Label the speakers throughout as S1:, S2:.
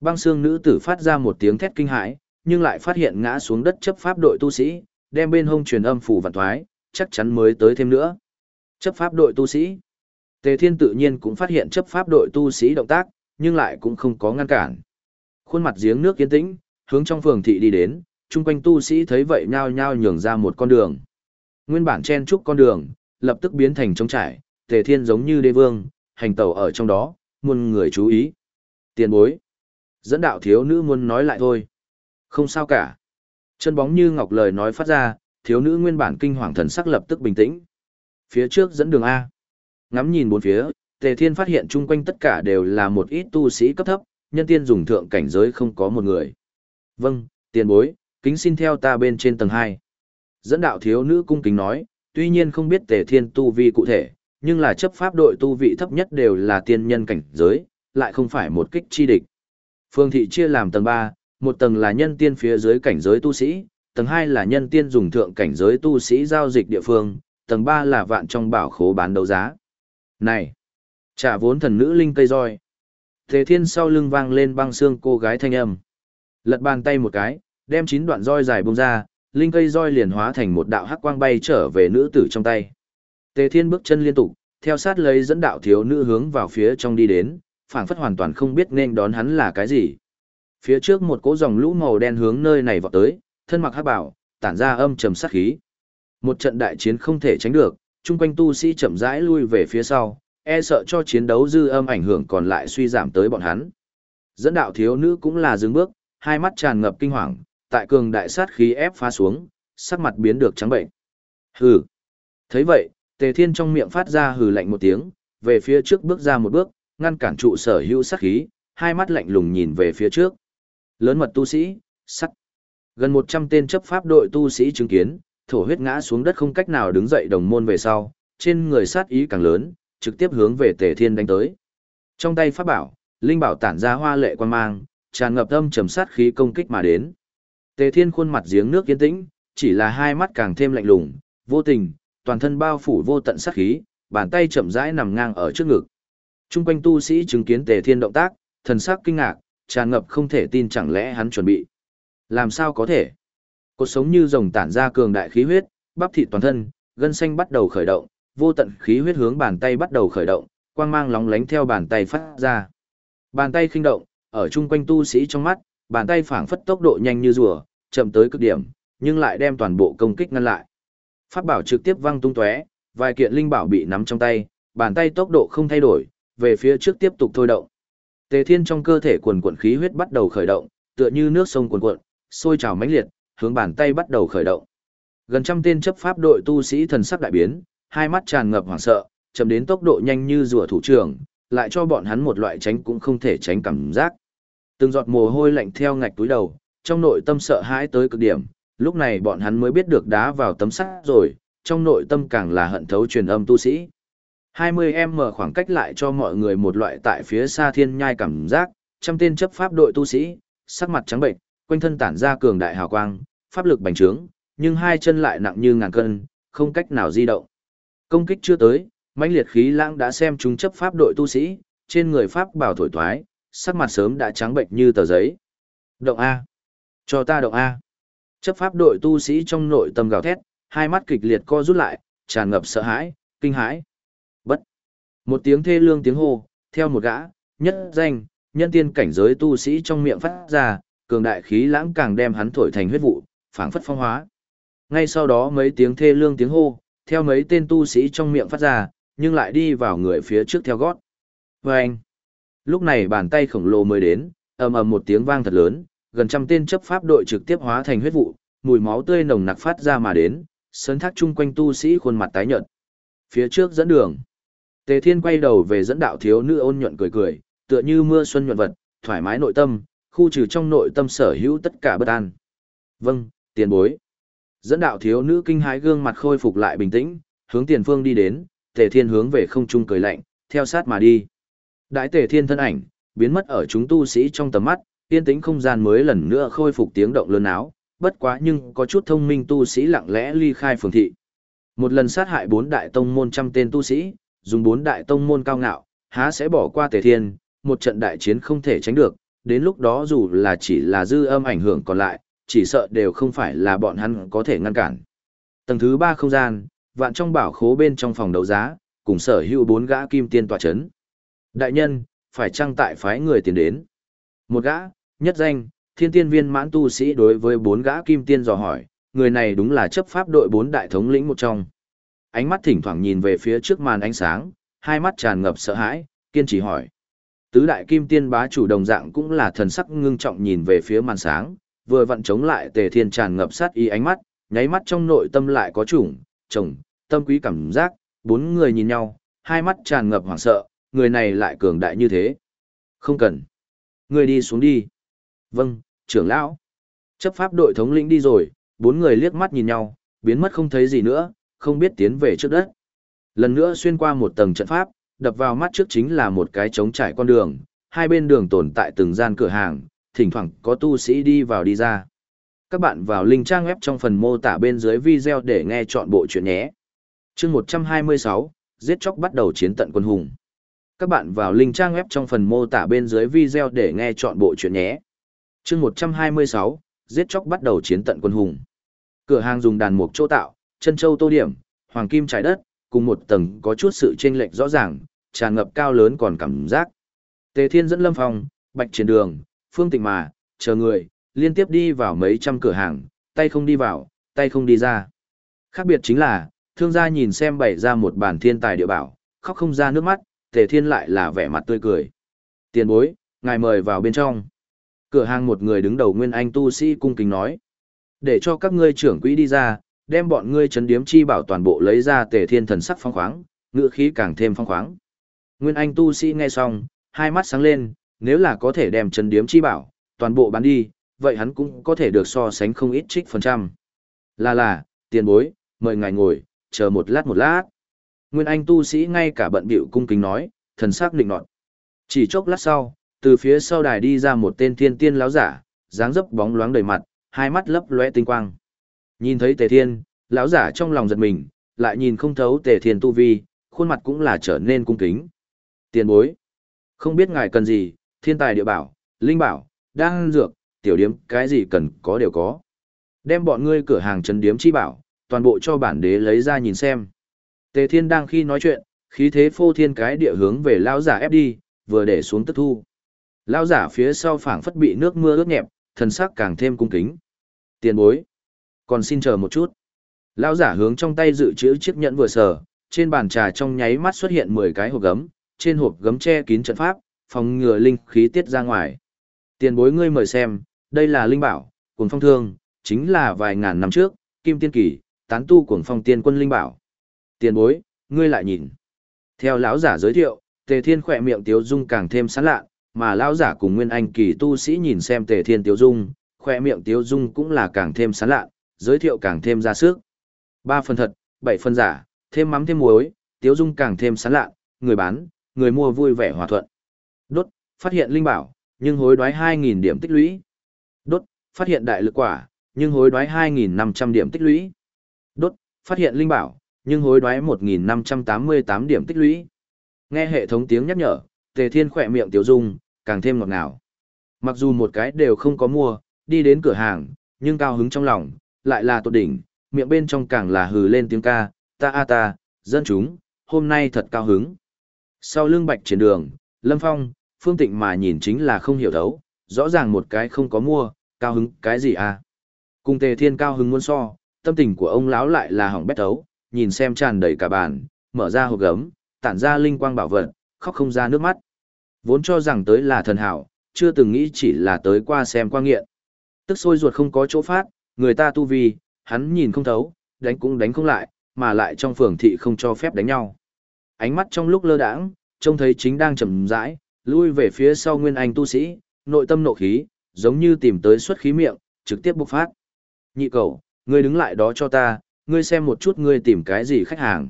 S1: Băng xương nữ tử phát ra một tiếng thét kinh hãi, nhưng lại phát hiện ngã xuống đất chấp pháp đội tu sĩ, đem bên hông truyền âm phủ vạn thoái, chắc chắn mới tới thêm nữa. Chấp pháp đội tu sĩ. Tề Thiên tự nhiên cũng phát hiện chấp pháp đội tu sĩ động tác, nhưng lại cũng không có ngăn cản. Khuôn mặt giếng nước yên tĩnh, hướng trong phường thị đi đến, chung quanh tu sĩ thấy vậy nhao nhao nhường ra một con đường. Nguyên bản chen trúc con đường, lập tức biến thành trống trải, Tề Thiên giống như đế vương, hành tẩu ở trong đó, muôn người chú ý. Tiền bối. Dẫn đạo thiếu nữ muốn nói lại thôi. Không sao cả. Chân bóng như ngọc lời nói phát ra, thiếu nữ nguyên bản kinh hoàng thần sắc lập tức bình tĩnh. Phía trước dẫn đường A. Ngắm nhìn bốn phía, Tề Thiên phát hiện chung quanh tất cả đều là một ít tu sĩ cấp thấp, nhân tiên dùng thượng cảnh giới không có một người. Vâng, tiền bối, kính xin theo ta bên trên tầng 2. Dẫn đạo thiếu nữ cung kính nói, tuy nhiên không biết Tề Thiên tu vi cụ thể, nhưng là chấp pháp đội tu vị thấp nhất đều là tiên nhân cảnh giới, lại không phải một kích chi địch. Phương thị chia làm tầng 3, một tầng là nhân tiên phía dưới cảnh giới tu sĩ, tầng 2 là nhân tiên dùng thượng cảnh giới tu sĩ giao dịch địa phương, tầng 3 là vạn trong bảo khố bán đấu giá. Này, trả vốn thần nữ linh cây roi. Thế thiên sau lưng vang lên băng xương cô gái thanh âm. Lật bàn tay một cái, đem chín đoạn roi dài bông ra, linh cây roi liền hóa thành một đạo hắc quang bay trở về nữ tử trong tay. Tề Thiên bước chân liên tục, theo sát lấy dẫn đạo thiếu nữ hướng vào phía trong đi đến, phảng phất hoàn toàn không biết nên đón hắn là cái gì. Phía trước một cỗ dòng lũ màu đen hướng nơi này vọt tới, thân mặc hắc bảo, tản ra âm trầm sát khí. Một trận đại chiến không thể tránh được, chung quanh tu sĩ chậm rãi lui về phía sau, e sợ cho chiến đấu dư âm ảnh hưởng còn lại suy giảm tới bọn hắn. Dẫn đạo thiếu nữ cũng là dừng bước, hai mắt tràn ngập kinh hoàng, tại cường đại sát khí ép phá xuống, sắc mặt biến được trắng bệnh. Hừ. Thấy vậy, Tề Thiên trong miệng phát ra hừ lạnh một tiếng, về phía trước bước ra một bước, ngăn cản trụ sở hữu sát khí, hai mắt lạnh lùng nhìn về phía trước. Lớn mật tu sĩ, sắt. Gần 100 tên chấp pháp đội tu sĩ chứng kiến, thổ huyết ngã xuống đất không cách nào đứng dậy đồng môn về sau, trên người sát ý càng lớn, trực tiếp hướng về Tề Thiên đánh tới. Trong tay pháp bảo, linh bảo tản ra hoa lệ quan mang, tràn ngập âm trầm sát khí công kích mà đến. Tề Thiên khuôn mặt giếng nước yên tĩnh, chỉ là hai mắt càng thêm lạnh lùng, vô tình, toàn thân bao phủ vô tận sát khí, bàn tay chậm rãi nằm ngang ở trước ngực. Trung quanh tu sĩ chứng kiến Tề Thiên động tác, thần sắc kinh ngạc, tràn ngập không thể tin chẳng lẽ hắn chuẩn bị. Làm sao có thể? Cột sống như rồng tản ra cường đại khí huyết, bắp thịt toàn thân, gân xanh bắt đầu khởi động, vô tận khí huyết hướng bàn tay bắt đầu khởi động, quang mang lóng lánh theo bàn tay phát ra. Bàn tay khinh động, ở chung quanh tu sĩ trong mắt, bàn tay phảng phất tốc độ nhanh như rùa, chậm tới cực điểm, nhưng lại đem toàn bộ công kích ngăn lại. Pháp bảo trực tiếp văng tung tóe, vài kiện linh bảo bị nắm trong tay, bàn tay tốc độ không thay đổi, về phía trước tiếp tục thôi động. Tề Thiên trong cơ thể quần quần khí huyết bắt đầu khởi động, tựa như nước sông cuồn cuộn, sôi trào mãnh liệt, hướng bàn tay bắt đầu khởi động. Gần trăm tên chấp pháp đội tu sĩ thần sắc đại biến, hai mắt tràn ngập hoảng sợ, chậm đến tốc độ nhanh như rùa thủ trưởng, lại cho bọn hắn một loại tránh cũng không thể tránh cảm giác. Từng giọt mồ hôi lạnh theo ngạch túi đầu, trong nội tâm sợ hãi tới cực điểm, lúc này bọn hắn mới biết được đá vào tấm sắt rồi, trong nội tâm càng là hận thấu truyền âm tu sĩ. 20m khoảng cách lại cho mọi người một loại tại phía xa thiên nhai cảm giác, trăm tên chấp pháp đội tu sĩ, sắc mặt trắng bệnh, quanh thân tản ra cường đại hào quang, pháp lực bành trướng, nhưng hai chân lại nặng như ngàn cân, không cách nào di động. Công kích chưa tới, mãnh liệt khí lãng đã xem chúng chấp pháp đội tu sĩ, trên người pháp bảo thổi thoái, sắc mặt sớm đã trắng bệnh như tờ giấy. Động A. Cho ta động A. Chấp pháp đội tu sĩ trong nội tâm gào thét, hai mắt kịch liệt co rút lại, tràn ngập sợ hãi, kinh hãi. Một tiếng thê lương tiếng hô, theo một gã, nhất danh, nhân tiên cảnh giới tu sĩ trong miệng phát ra, cường đại khí lãng càng đem hắn thổi thành huyết vụ, phảng phất phong hóa. Ngay sau đó mấy tiếng thê lương tiếng hô, theo mấy tên tu sĩ trong miệng phát ra, nhưng lại đi vào người phía trước theo gót. Và anh, lúc này bàn tay khổng lồ mới đến, ầm ầm một tiếng vang thật lớn, gần trăm tên chấp pháp đội trực tiếp hóa thành huyết vụ, mùi máu tươi nồng nặc phát ra mà đến, sơn thác chung quanh tu sĩ khuôn mặt tái nhợt. Phía trước dẫn đường, Tề Thiên quay đầu về dẫn đạo thiếu nữ ôn nhuận cười cười, tựa như mưa xuân nhuận vật, thoải mái nội tâm, khu trừ trong nội tâm sở hữu tất cả bất an. Vâng, tiền bối. Dẫn đạo thiếu nữ kinh hãi gương mặt khôi phục lại bình tĩnh, hướng tiền phương đi đến, Tề Thiên hướng về không trung cười lạnh, theo sát mà đi. Đại Tề Thiên thân ảnh, biến mất ở chúng tu sĩ trong tầm mắt, yên tĩnh không gian mới lần nữa khôi phục tiếng động lớn áo, bất quá nhưng có chút thông minh tu sĩ lặng lẽ ly khai phường thị. Một lần sát hại bốn đại tông môn trăm tên tu sĩ, dùng bốn đại tông môn cao ngạo, há sẽ bỏ qua Tề Thiên, một trận đại chiến không thể tránh được, đến lúc đó dù là chỉ là dư âm ảnh hưởng còn lại, chỉ sợ đều không phải là bọn hắn có thể ngăn cản. Tầng thứ ba không gian, vạn trong bảo khố bên trong phòng đấu giá, cùng sở hữu bốn gã kim tiên tòa chấn. Đại nhân, phải trăng tại phái người tiền đến. Một gã, nhất danh, thiên tiên viên mãn tu sĩ đối với bốn gã kim tiên dò hỏi, người này đúng là chấp pháp đội bốn đại thống lĩnh một trong. Ánh mắt thỉnh thoảng nhìn về phía trước màn ánh sáng, hai mắt tràn ngập sợ hãi, kiên trì hỏi. Tứ đại kim tiên bá chủ đồng dạng cũng là thần sắc ngưng trọng nhìn về phía màn sáng, vừa vặn chống lại tề thiên tràn ngập sát ý ánh mắt, nháy mắt trong nội tâm lại có chủng, chồng, tâm quý cảm giác, bốn người nhìn nhau, hai mắt tràn ngập hoảng sợ, người này lại cường đại như thế. Không cần. Người đi xuống đi. Vâng, trưởng lão. Chấp pháp đội thống lĩnh đi rồi, bốn người liếc mắt nhìn nhau, biến mất không thấy gì nữa, không biết tiến về trước đất. Lần nữa xuyên qua một tầng trận pháp, đập vào mắt trước chính là một cái trống trải con đường, hai bên đường tồn tại từng gian cửa hàng, thỉnh thoảng có tu sĩ đi vào đi ra. Các bạn vào link trang web trong phần mô tả bên dưới video để nghe chọn bộ chuyện nhé. chương 126, giết chóc bắt đầu chiến tận quân hùng. Các bạn vào link trang web trong phần mô tả bên dưới video để nghe chọn bộ chuyện nhé. chương 126, giết chóc bắt đầu chiến tận quân hùng. Cửa hàng dùng đàn mục chỗ tạo, chân châu tô điểm, hoàng kim trái đất, cùng một tầng có chút sự chênh lệch rõ ràng, tràn ngập cao lớn còn cảm giác. Tề Thiên dẫn Lâm Phong, Bạch Triển Đường, Phương Tịnh Mà, chờ người, liên tiếp đi vào mấy trăm cửa hàng, tay không đi vào, tay không đi ra. Khác biệt chính là, thương gia nhìn xem bày ra một bản thiên tài địa bảo, khóc không ra nước mắt, Tề Thiên lại là vẻ mặt tươi cười. Tiền bối, ngài mời vào bên trong. Cửa hàng một người đứng đầu nguyên anh tu sĩ cung kính nói. Để cho các ngươi trưởng quỹ đi ra, đem bọn ngươi chấn điếm chi bảo toàn bộ lấy ra tề thiên thần sắc phong khoáng, ngựa khí càng thêm phong khoáng. Nguyên anh tu sĩ nghe xong, hai mắt sáng lên, nếu là có thể đem chấn điếm chi bảo, toàn bộ bán đi, vậy hắn cũng có thể được so sánh không ít trích phần trăm. Là là, tiền bối, mời ngài ngồi, chờ một lát một lát. Nguyên anh tu sĩ ngay cả bận bịu cung kính nói, thần sắc định nọt. Chỉ chốc lát sau, từ phía sau đài đi ra một tên thiên tiên láo giả, dáng dấp bóng loáng đầy mặt, hai mắt lấp lóe tinh quang. Nhìn thấy Tề Thiên, lão giả trong lòng giật mình, lại nhìn không thấu Tề Thiên tu vi, khuôn mặt cũng là trở nên cung kính. Tiền bối, không biết ngài cần gì, thiên tài địa bảo, linh bảo, đang dược, tiểu điếm, cái gì cần có đều có. Đem bọn ngươi cửa hàng trấn điếm chi bảo, toàn bộ cho bản đế lấy ra nhìn xem. Tề Thiên đang khi nói chuyện, khí thế phô thiên cái địa hướng về lão giả ép đi, vừa để xuống tức thu. Lão giả phía sau phảng phất bị nước mưa ướt nhẹp, thần sắc càng thêm cung kính. Tiền bối, còn xin chờ một chút. Lão giả hướng trong tay dự trữ chiếc nhẫn vừa sờ, trên bàn trà trong nháy mắt xuất hiện 10 cái hộp gấm, trên hộp gấm che kín trận pháp, phòng ngừa linh khí tiết ra ngoài. Tiền bối ngươi mời xem, đây là linh bảo, cuồng phong thương, chính là vài ngàn năm trước, kim tiên kỳ, tán tu cuồng phong tiên quân linh bảo. Tiền bối, ngươi lại nhìn. Theo lão giả giới thiệu, Tề Thiên khỏe miệng tiếu dung càng thêm sán lạ, mà lão giả cùng Nguyên Anh kỳ tu sĩ nhìn xem Tề Thiên tiếu dung, khỏe miệng tiếu dung cũng là càng thêm sán lạ, giới thiệu càng thêm ra sức. Ba phần thật, bảy phần giả, thêm mắm thêm muối, tiếu dung càng thêm sán lạ, người bán, người mua vui vẻ hòa thuận. Đốt, phát hiện linh bảo, nhưng hối đoái 2.000 điểm tích lũy. Đốt, phát hiện đại lực quả, nhưng hối đoái 2.500 điểm tích lũy. Đốt, phát hiện linh bảo, nhưng hối đoái 1.588 điểm tích lũy. Nghe hệ thống tiếng nhắc nhở, Tề Thiên khỏe miệng tiểu dung, càng thêm ngọt ngào. Mặc dù một cái đều không có mua, đi đến cửa hàng, nhưng cao hứng trong lòng, lại là tột đỉnh, miệng bên trong càng là hừ lên tiếng ca, ta a ta, dân chúng, hôm nay thật cao hứng. Sau lưng bạch trên đường, Lâm Phong, Phương Tịnh mà nhìn chính là không hiểu thấu, rõ ràng một cái không có mua, cao hứng cái gì à. Cùng tề thiên cao hứng muốn so, tâm tình của ông lão lại là hỏng bét thấu, nhìn xem tràn đầy cả bàn, mở ra hộp gấm, tản ra linh quang bảo vật, khóc không ra nước mắt. Vốn cho rằng tới là thần hảo, chưa từng nghĩ chỉ là tới qua xem qua nghiện. Tức sôi ruột không có chỗ phát, người ta tu vi, hắn nhìn không thấu, đánh cũng đánh không lại, mà lại trong phường thị không cho phép đánh nhau. Ánh mắt trong lúc lơ đãng, trông thấy chính đang chậm rãi, lui về phía sau nguyên anh tu sĩ, nội tâm nộ khí, giống như tìm tới xuất khí miệng, trực tiếp bộc phát. Nhị cầu, ngươi đứng lại đó cho ta, ngươi xem một chút ngươi tìm cái gì khách hàng.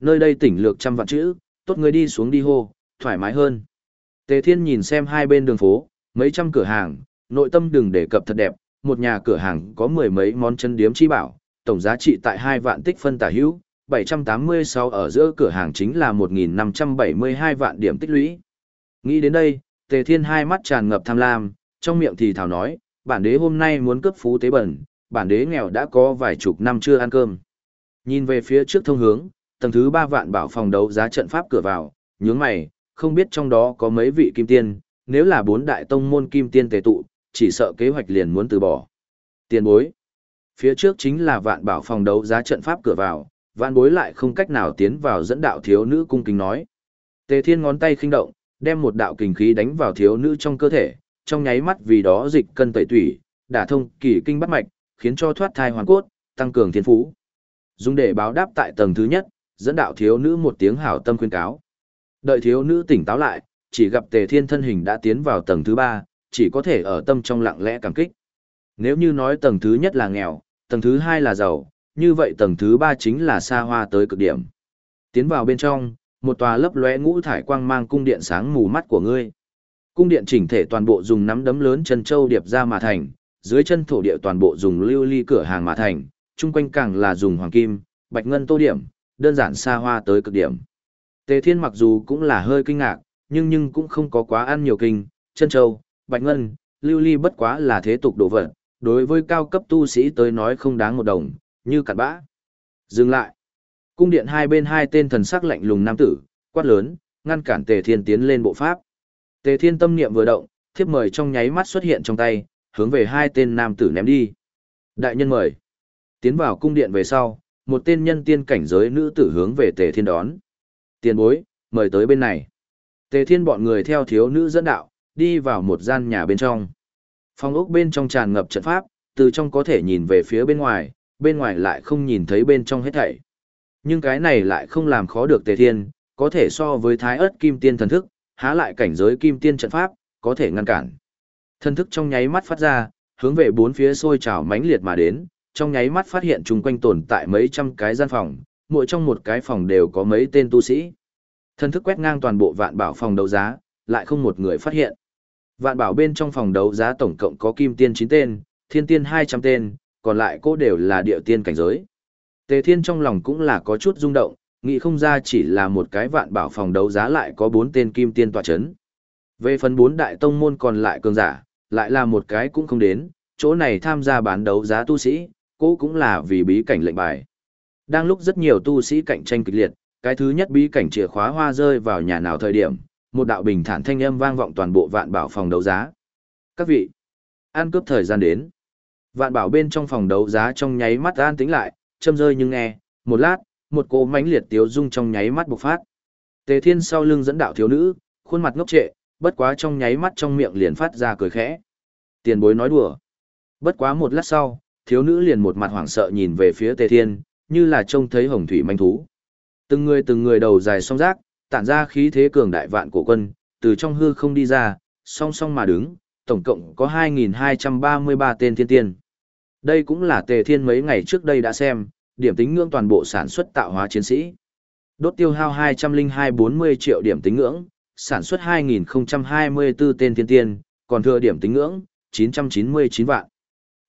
S1: Nơi đây tỉnh lược trăm vạn chữ, tốt ngươi đi xuống đi hô, thoải mái hơn. Tề Thiên nhìn xem hai bên đường phố, mấy trăm cửa hàng, nội tâm đừng đề cập thật đẹp, một nhà cửa hàng có mười mấy món chân điếm chi bảo, tổng giá trị tại hai vạn tích phân tả hữu, 786 ở giữa cửa hàng chính là 1.572 vạn điểm tích lũy. Nghĩ đến đây, Tề Thiên hai mắt tràn ngập tham lam, trong miệng thì thảo nói, bản đế hôm nay muốn cướp phú tế bẩn, bản đế nghèo đã có vài chục năm chưa ăn cơm. Nhìn về phía trước thông hướng, tầng thứ ba vạn bảo phòng đấu giá trận pháp cửa vào, nhướng mày, không biết trong đó có mấy vị kim tiên, nếu là bốn đại tông môn kim tiên tề tụ, chỉ sợ kế hoạch liền muốn từ bỏ. Tiền bối. Phía trước chính là vạn bảo phòng đấu giá trận pháp cửa vào, vạn bối lại không cách nào tiến vào dẫn đạo thiếu nữ cung kính nói. Tề thiên ngón tay khinh động, đem một đạo kình khí đánh vào thiếu nữ trong cơ thể, trong nháy mắt vì đó dịch cân tẩy tủy, đả thông kỳ kinh bắt mạch, khiến cho thoát thai hoàn cốt, tăng cường thiên phú. Dùng để báo đáp tại tầng thứ nhất, dẫn đạo thiếu nữ một tiếng hảo tâm khuyên cáo. Đợi thiếu nữ tỉnh táo lại, chỉ gặp tề thiên thân hình đã tiến vào tầng thứ ba, chỉ có thể ở tâm trong lặng lẽ cảm kích. Nếu như nói tầng thứ nhất là nghèo, tầng thứ hai là giàu, như vậy tầng thứ ba chính là xa hoa tới cực điểm. Tiến vào bên trong, một tòa lấp lóe ngũ thải quang mang cung điện sáng mù mắt của ngươi. Cung điện chỉnh thể toàn bộ dùng nắm đấm lớn chân châu điệp ra mà thành, dưới chân thổ địa toàn bộ dùng lưu ly cửa hàng mà thành, chung quanh càng là dùng hoàng kim, bạch ngân tô điểm, đơn giản xa hoa tới cực điểm. Tề Thiên mặc dù cũng là hơi kinh ngạc, nhưng nhưng cũng không có quá ăn nhiều kinh, chân châu, bạch ngân, lưu ly bất quá là thế tục đồ vật, đối với cao cấp tu sĩ tới nói không đáng một đồng, như cặn bã. Dừng lại. Cung điện hai bên hai tên thần sắc lạnh lùng nam tử, quát lớn, ngăn cản Tề Thiên tiến lên bộ pháp. Tề Thiên tâm niệm vừa động, thiếp mời trong nháy mắt xuất hiện trong tay, hướng về hai tên nam tử ném đi. Đại nhân mời. Tiến vào cung điện về sau, một tên nhân tiên cảnh giới nữ tử hướng về Tề Thiên đón. Tiền bối, mời tới bên này. Tề Thiên bọn người theo thiếu nữ dẫn đạo, đi vào một gian nhà bên trong. Phòng ốc bên trong tràn ngập trận pháp, từ trong có thể nhìn về phía bên ngoài, bên ngoài lại không nhìn thấy bên trong hết thảy. Nhưng cái này lại không làm khó được Tề Thiên, có thể so với thái ớt kim tiên thần thức, há lại cảnh giới kim tiên trận pháp, có thể ngăn cản. Thần thức trong nháy mắt phát ra, hướng về bốn phía sôi trào mãnh liệt mà đến, trong nháy mắt phát hiện chung quanh tồn tại mấy trăm cái gian phòng, mỗi trong một cái phòng đều có mấy tên tu sĩ. Thần thức quét ngang toàn bộ vạn bảo phòng đấu giá, lại không một người phát hiện. Vạn bảo bên trong phòng đấu giá tổng cộng có kim tiên 9 tên, thiên tiên 200 tên, còn lại cô đều là địa tiên cảnh giới. Tề thiên trong lòng cũng là có chút rung động, nghĩ không ra chỉ là một cái vạn bảo phòng đấu giá lại có 4 tên kim tiên tọa chấn. Về phần 4 đại tông môn còn lại cường giả, lại là một cái cũng không đến, chỗ này tham gia bán đấu giá tu sĩ, cô cũng là vì bí cảnh lệnh bài. Đang lúc rất nhiều tu sĩ cạnh tranh kịch liệt, cái thứ nhất bí cảnh chìa khóa hoa rơi vào nhà nào thời điểm, một đạo bình thản thanh âm vang vọng toàn bộ vạn bảo phòng đấu giá. Các vị, an cướp thời gian đến. Vạn bảo bên trong phòng đấu giá trong nháy mắt an tĩnh lại, châm rơi nhưng nghe, một lát, một cô mãnh liệt tiếu dung trong nháy mắt bộc phát. Tề Thiên sau lưng dẫn đạo thiếu nữ, khuôn mặt ngốc trệ, bất quá trong nháy mắt trong miệng liền phát ra cười khẽ. Tiền bối nói đùa. Bất quá một lát sau, thiếu nữ liền một mặt hoảng sợ nhìn về phía Tề Thiên, như là trông thấy hồng thủy manh thú. Từng người từng người đầu dài song rác, tản ra khí thế cường đại vạn cổ quân, từ trong hư không đi ra, song song mà đứng, tổng cộng có 2.233 tên thiên tiên. Đây cũng là tề thiên mấy ngày trước đây đã xem, điểm tính ngưỡng toàn bộ sản xuất tạo hóa chiến sĩ. Đốt tiêu hao 202-40 triệu điểm tính ngưỡng, sản xuất 2.024 tên thiên tiên, còn thừa điểm tính ngưỡng, 999 vạn.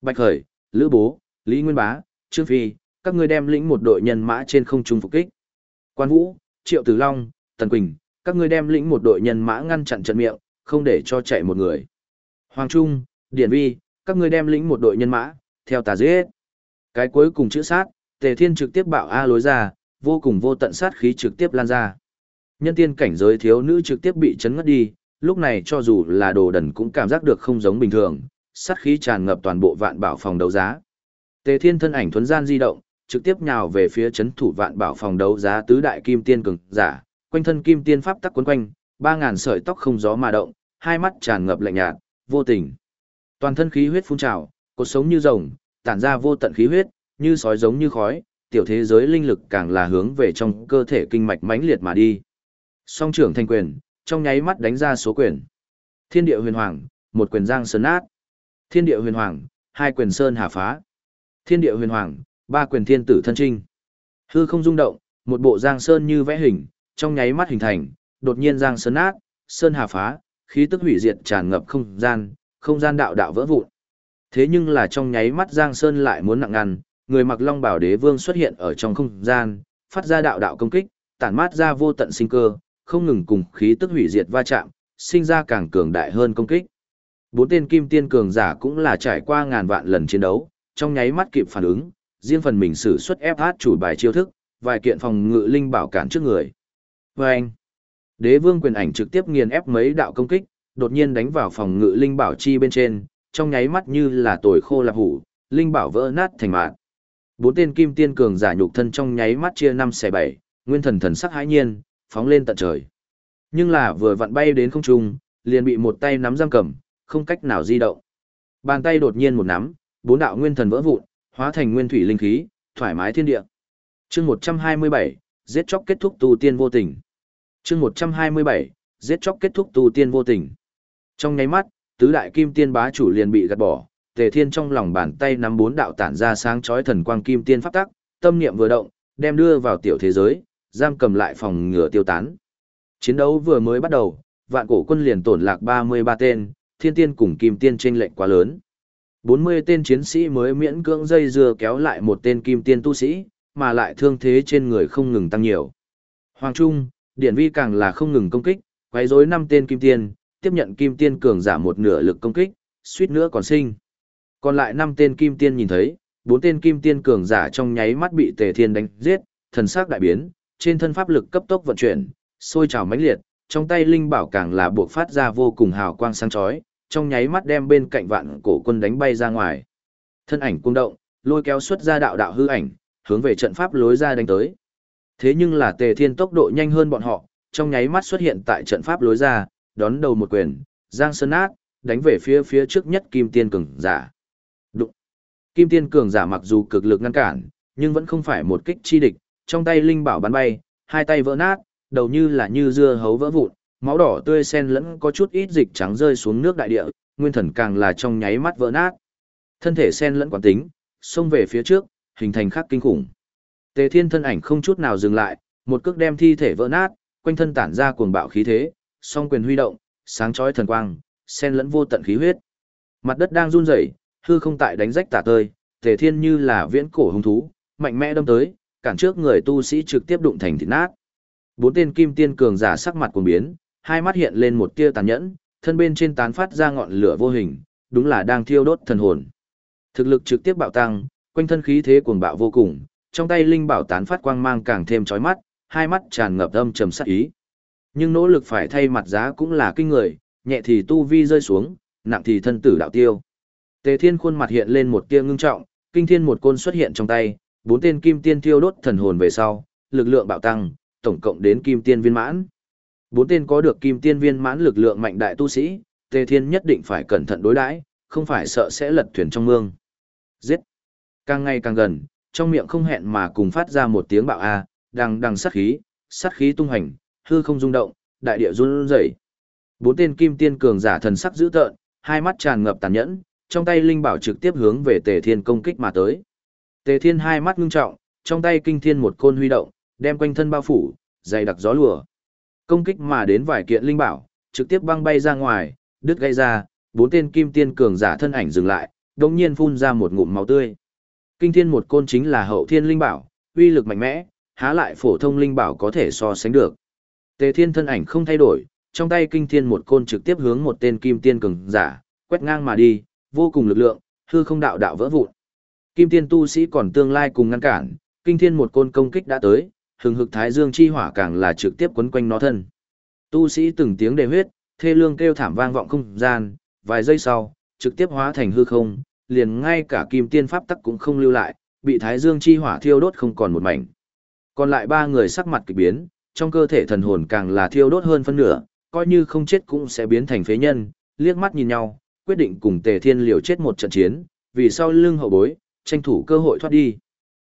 S1: Bạch Khởi, Lữ Bố, Lý Nguyên Bá, Trương Phi, các ngươi đem lĩnh một đội nhân mã trên không trung phục kích. Quan Vũ, Triệu Tử Long, Tần Quỳnh, các ngươi đem lĩnh một đội nhân mã ngăn chặn trận miệng, không để cho chạy một người. Hoàng Trung, Điển Vi, các ngươi đem lĩnh một đội nhân mã, theo tà giết. Cái cuối cùng chữ sát, Tề Thiên trực tiếp bạo A lối ra, vô cùng vô tận sát khí trực tiếp lan ra. Nhân tiên cảnh giới thiếu nữ trực tiếp bị chấn ngất đi, lúc này cho dù là đồ đần cũng cảm giác được không giống bình thường, sát khí tràn ngập toàn bộ vạn bảo phòng đấu giá. Tề Thiên thân ảnh thuấn gian di động, trực tiếp nhào về phía chấn thủ vạn bảo phòng đấu giá tứ đại kim tiên cường giả, quanh thân kim tiên pháp tắc quấn quanh, ba ngàn sợi tóc không gió mà động, hai mắt tràn ngập lạnh nhạt, vô tình. Toàn thân khí huyết phun trào, cột sống như rồng, tản ra vô tận khí huyết, như sói giống như khói, tiểu thế giới linh lực càng là hướng về trong cơ thể kinh mạch mãnh liệt mà đi. Song trưởng thành quyền, trong nháy mắt đánh ra số quyền. Thiên địa huyền hoàng, một quyền giang sơn át. Thiên địa huyền hoàng, hai quyền sơn hà phá. Thiên địa huyền hoàng, ba quyền thiên tử thân trinh. Hư không rung động, một bộ giang sơn như vẽ hình, trong nháy mắt hình thành, đột nhiên giang sơn nát, sơn hà phá, khí tức hủy diệt tràn ngập không gian, không gian đạo đạo vỡ vụn. Thế nhưng là trong nháy mắt Giang Sơn lại muốn nặng ngăn, người mặc Long Bảo Đế Vương xuất hiện ở trong không gian, phát ra đạo đạo công kích, tản mát ra vô tận sinh cơ, không ngừng cùng khí tức hủy diệt va chạm, sinh ra càng cường đại hơn công kích. Bốn tên kim tiên cường giả cũng là trải qua ngàn vạn lần chiến đấu, trong nháy mắt kịp phản ứng, riêng phần mình sử xuất ép hát chủ bài chiêu thức, vài kiện phòng ngự linh bảo cản trước người. Vâng! đế vương quyền ảnh trực tiếp nghiền ép mấy đạo công kích, đột nhiên đánh vào phòng ngự linh bảo chi bên trên, trong nháy mắt như là tồi khô lạp hủ, linh bảo vỡ nát thành mạng. Bốn tên kim tiên cường giả nhục thân trong nháy mắt chia năm xẻ bảy, nguyên thần thần sắc hãi nhiên, phóng lên tận trời. Nhưng là vừa vặn bay đến không trung, liền bị một tay nắm giam cầm, không cách nào di động. Bàn tay đột nhiên một nắm, bốn đạo nguyên thần vỡ vụn, hóa thành nguyên thủy linh khí, thoải mái thiên địa. Chương 127, giết chóc kết thúc tu tiên vô tình. Chương 127, giết chóc kết thúc tu tiên vô tình. Trong nháy mắt, tứ đại kim tiên bá chủ liền bị gạt bỏ, Tề Thiên trong lòng bàn tay nắm bốn đạo tản ra sáng chói thần quang kim tiên pháp tắc, tâm niệm vừa động, đem đưa vào tiểu thế giới, giam cầm lại phòng ngừa tiêu tán. Chiến đấu vừa mới bắt đầu, vạn cổ quân liền tổn lạc 33 tên, thiên tiên cùng kim tiên chênh lệnh quá lớn. 40 tên chiến sĩ mới miễn cưỡng dây dưa kéo lại một tên kim tiên tu sĩ, mà lại thương thế trên người không ngừng tăng nhiều. Hoàng Trung, Điển Vi càng là không ngừng công kích, quấy rối năm tên kim tiên, tiếp nhận kim tiên cường giả một nửa lực công kích, suýt nữa còn sinh. Còn lại năm tên kim tiên nhìn thấy, bốn tên kim tiên cường giả trong nháy mắt bị Tề Thiên đánh giết, thần sắc đại biến, trên thân pháp lực cấp tốc vận chuyển, sôi trào mãnh liệt, trong tay linh bảo càng là buộc phát ra vô cùng hào quang sáng chói, trong nháy mắt đem bên cạnh vạn cổ quân đánh bay ra ngoài. Thân ảnh cung động, lôi kéo xuất ra đạo đạo hư ảnh, hướng về trận pháp lối ra đánh tới. Thế nhưng là Tề Thiên tốc độ nhanh hơn bọn họ, trong nháy mắt xuất hiện tại trận pháp lối ra, đón đầu một quyền, giang sơn át, đánh về phía phía trước nhất Kim Tiên cường giả. Đụng. Kim Tiên cường giả mặc dù cực lực ngăn cản, nhưng vẫn không phải một kích chi địch, trong tay linh bảo bắn bay, hai tay vỡ nát, đầu như là như dưa hấu vỡ vụn, máu đỏ tươi xen lẫn có chút ít dịch trắng rơi xuống nước đại địa, nguyên thần càng là trong nháy mắt vỡ nát. Thân thể xen lẫn quán tính, xông về phía trước, hình thành khắc kinh khủng. Tề Thiên thân ảnh không chút nào dừng lại, một cước đem thi thể vỡ nát, quanh thân tản ra cuồng bạo khí thế, song quyền huy động, sáng chói thần quang, xen lẫn vô tận khí huyết. Mặt đất đang run rẩy, hư không tại đánh rách tả tơi, Tề Thiên như là viễn cổ hung thú, mạnh mẽ đâm tới, cản trước người tu sĩ trực tiếp đụng thành thịt nát. Bốn tên kim tiên cường giả sắc mặt cuồng biến, hai mắt hiện lên một tia tàn nhẫn, thân bên trên tán phát ra ngọn lửa vô hình, đúng là đang thiêu đốt thần hồn. Thực lực trực tiếp bạo tăng, quanh thân khí thế cuồng bạo vô cùng, trong tay linh bảo tán phát quang mang càng thêm chói mắt, hai mắt tràn ngập âm trầm sát ý. Nhưng nỗ lực phải thay mặt giá cũng là kinh người, nhẹ thì tu vi rơi xuống, nặng thì thân tử đạo tiêu. Tề Thiên khuôn mặt hiện lên một tia ngưng trọng, kinh thiên một côn xuất hiện trong tay, bốn tên kim tiên thiêu đốt thần hồn về sau, lực lượng bạo tăng, tổng cộng đến kim tiên viên mãn. Bốn tên có được kim tiên viên mãn lực lượng mạnh đại tu sĩ, Tề Thiên nhất định phải cẩn thận đối đãi, không phải sợ sẽ lật thuyền trong mương. Giết! Càng ngày càng gần, trong miệng không hẹn mà cùng phát ra một tiếng bạo a, đằng đằng sát khí, sát khí tung hành, hư không rung động, đại địa run rẩy. Bốn tên kim tiên cường giả thần sắc dữ tợn, hai mắt tràn ngập tàn nhẫn, trong tay linh bảo trực tiếp hướng về Tề Thiên công kích mà tới. Tề Thiên hai mắt ngưng trọng, trong tay kinh thiên một côn huy động, đem quanh thân bao phủ, dày đặc gió lùa. Công kích mà đến vài kiện linh bảo, trực tiếp băng bay ra ngoài, đứt gây ra, bốn tên kim tiên cường giả thân ảnh dừng lại, đồng nhiên phun ra một ngụm máu tươi. Kinh thiên một côn chính là hậu thiên linh bảo, uy lực mạnh mẽ, há lại phổ thông linh bảo có thể so sánh được. Tề thiên thân ảnh không thay đổi, trong tay kinh thiên một côn trực tiếp hướng một tên kim tiên cường giả, quét ngang mà đi, vô cùng lực lượng, hư không đạo đạo vỡ vụn. Kim tiên tu sĩ còn tương lai cùng ngăn cản, kinh thiên một côn công kích đã tới, hừng hực thái dương chi hỏa càng là trực tiếp quấn quanh nó thân. Tu sĩ từng tiếng đề huyết, thê lương kêu thảm vang vọng không gian, vài giây sau, trực tiếp hóa thành hư không, liền ngay cả kim tiên pháp tắc cũng không lưu lại, bị thái dương chi hỏa thiêu đốt không còn một mảnh. Còn lại ba người sắc mặt kỳ biến, trong cơ thể thần hồn càng là thiêu đốt hơn phân nửa, coi như không chết cũng sẽ biến thành phế nhân, liếc mắt nhìn nhau, quyết định cùng Tề Thiên liều chết một trận chiến, vì sau lưng hậu bối, tranh thủ cơ hội thoát đi.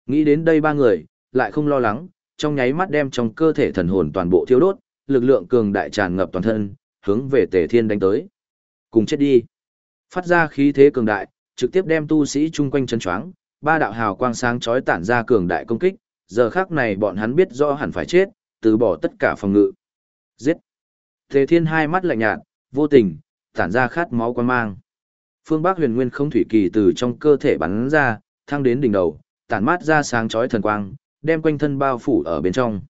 S1: Nghĩ đến đây ba người, lại không lo lắng, trong nháy mắt đem trong cơ thể thần hồn toàn bộ thiêu đốt, lực lượng cường đại tràn ngập toàn thân, hướng về Tề Thiên đánh tới. Cùng chết đi. Phát ra khí thế cường đại, trực tiếp đem tu sĩ chung quanh chân choáng, ba đạo hào quang sáng chói tản ra cường đại công kích, giờ khắc này bọn hắn biết rõ hẳn phải chết, từ bỏ tất cả phòng ngự. Giết. Tề Thiên hai mắt lạnh nhạt, vô tình, tản ra khát máu quan mang. Phương Bắc Huyền Nguyên không thủy kỳ từ trong cơ thể bắn ra, thăng đến đỉnh đầu, tản mát ra sáng chói thần quang, đem quanh thân bao phủ ở bên trong.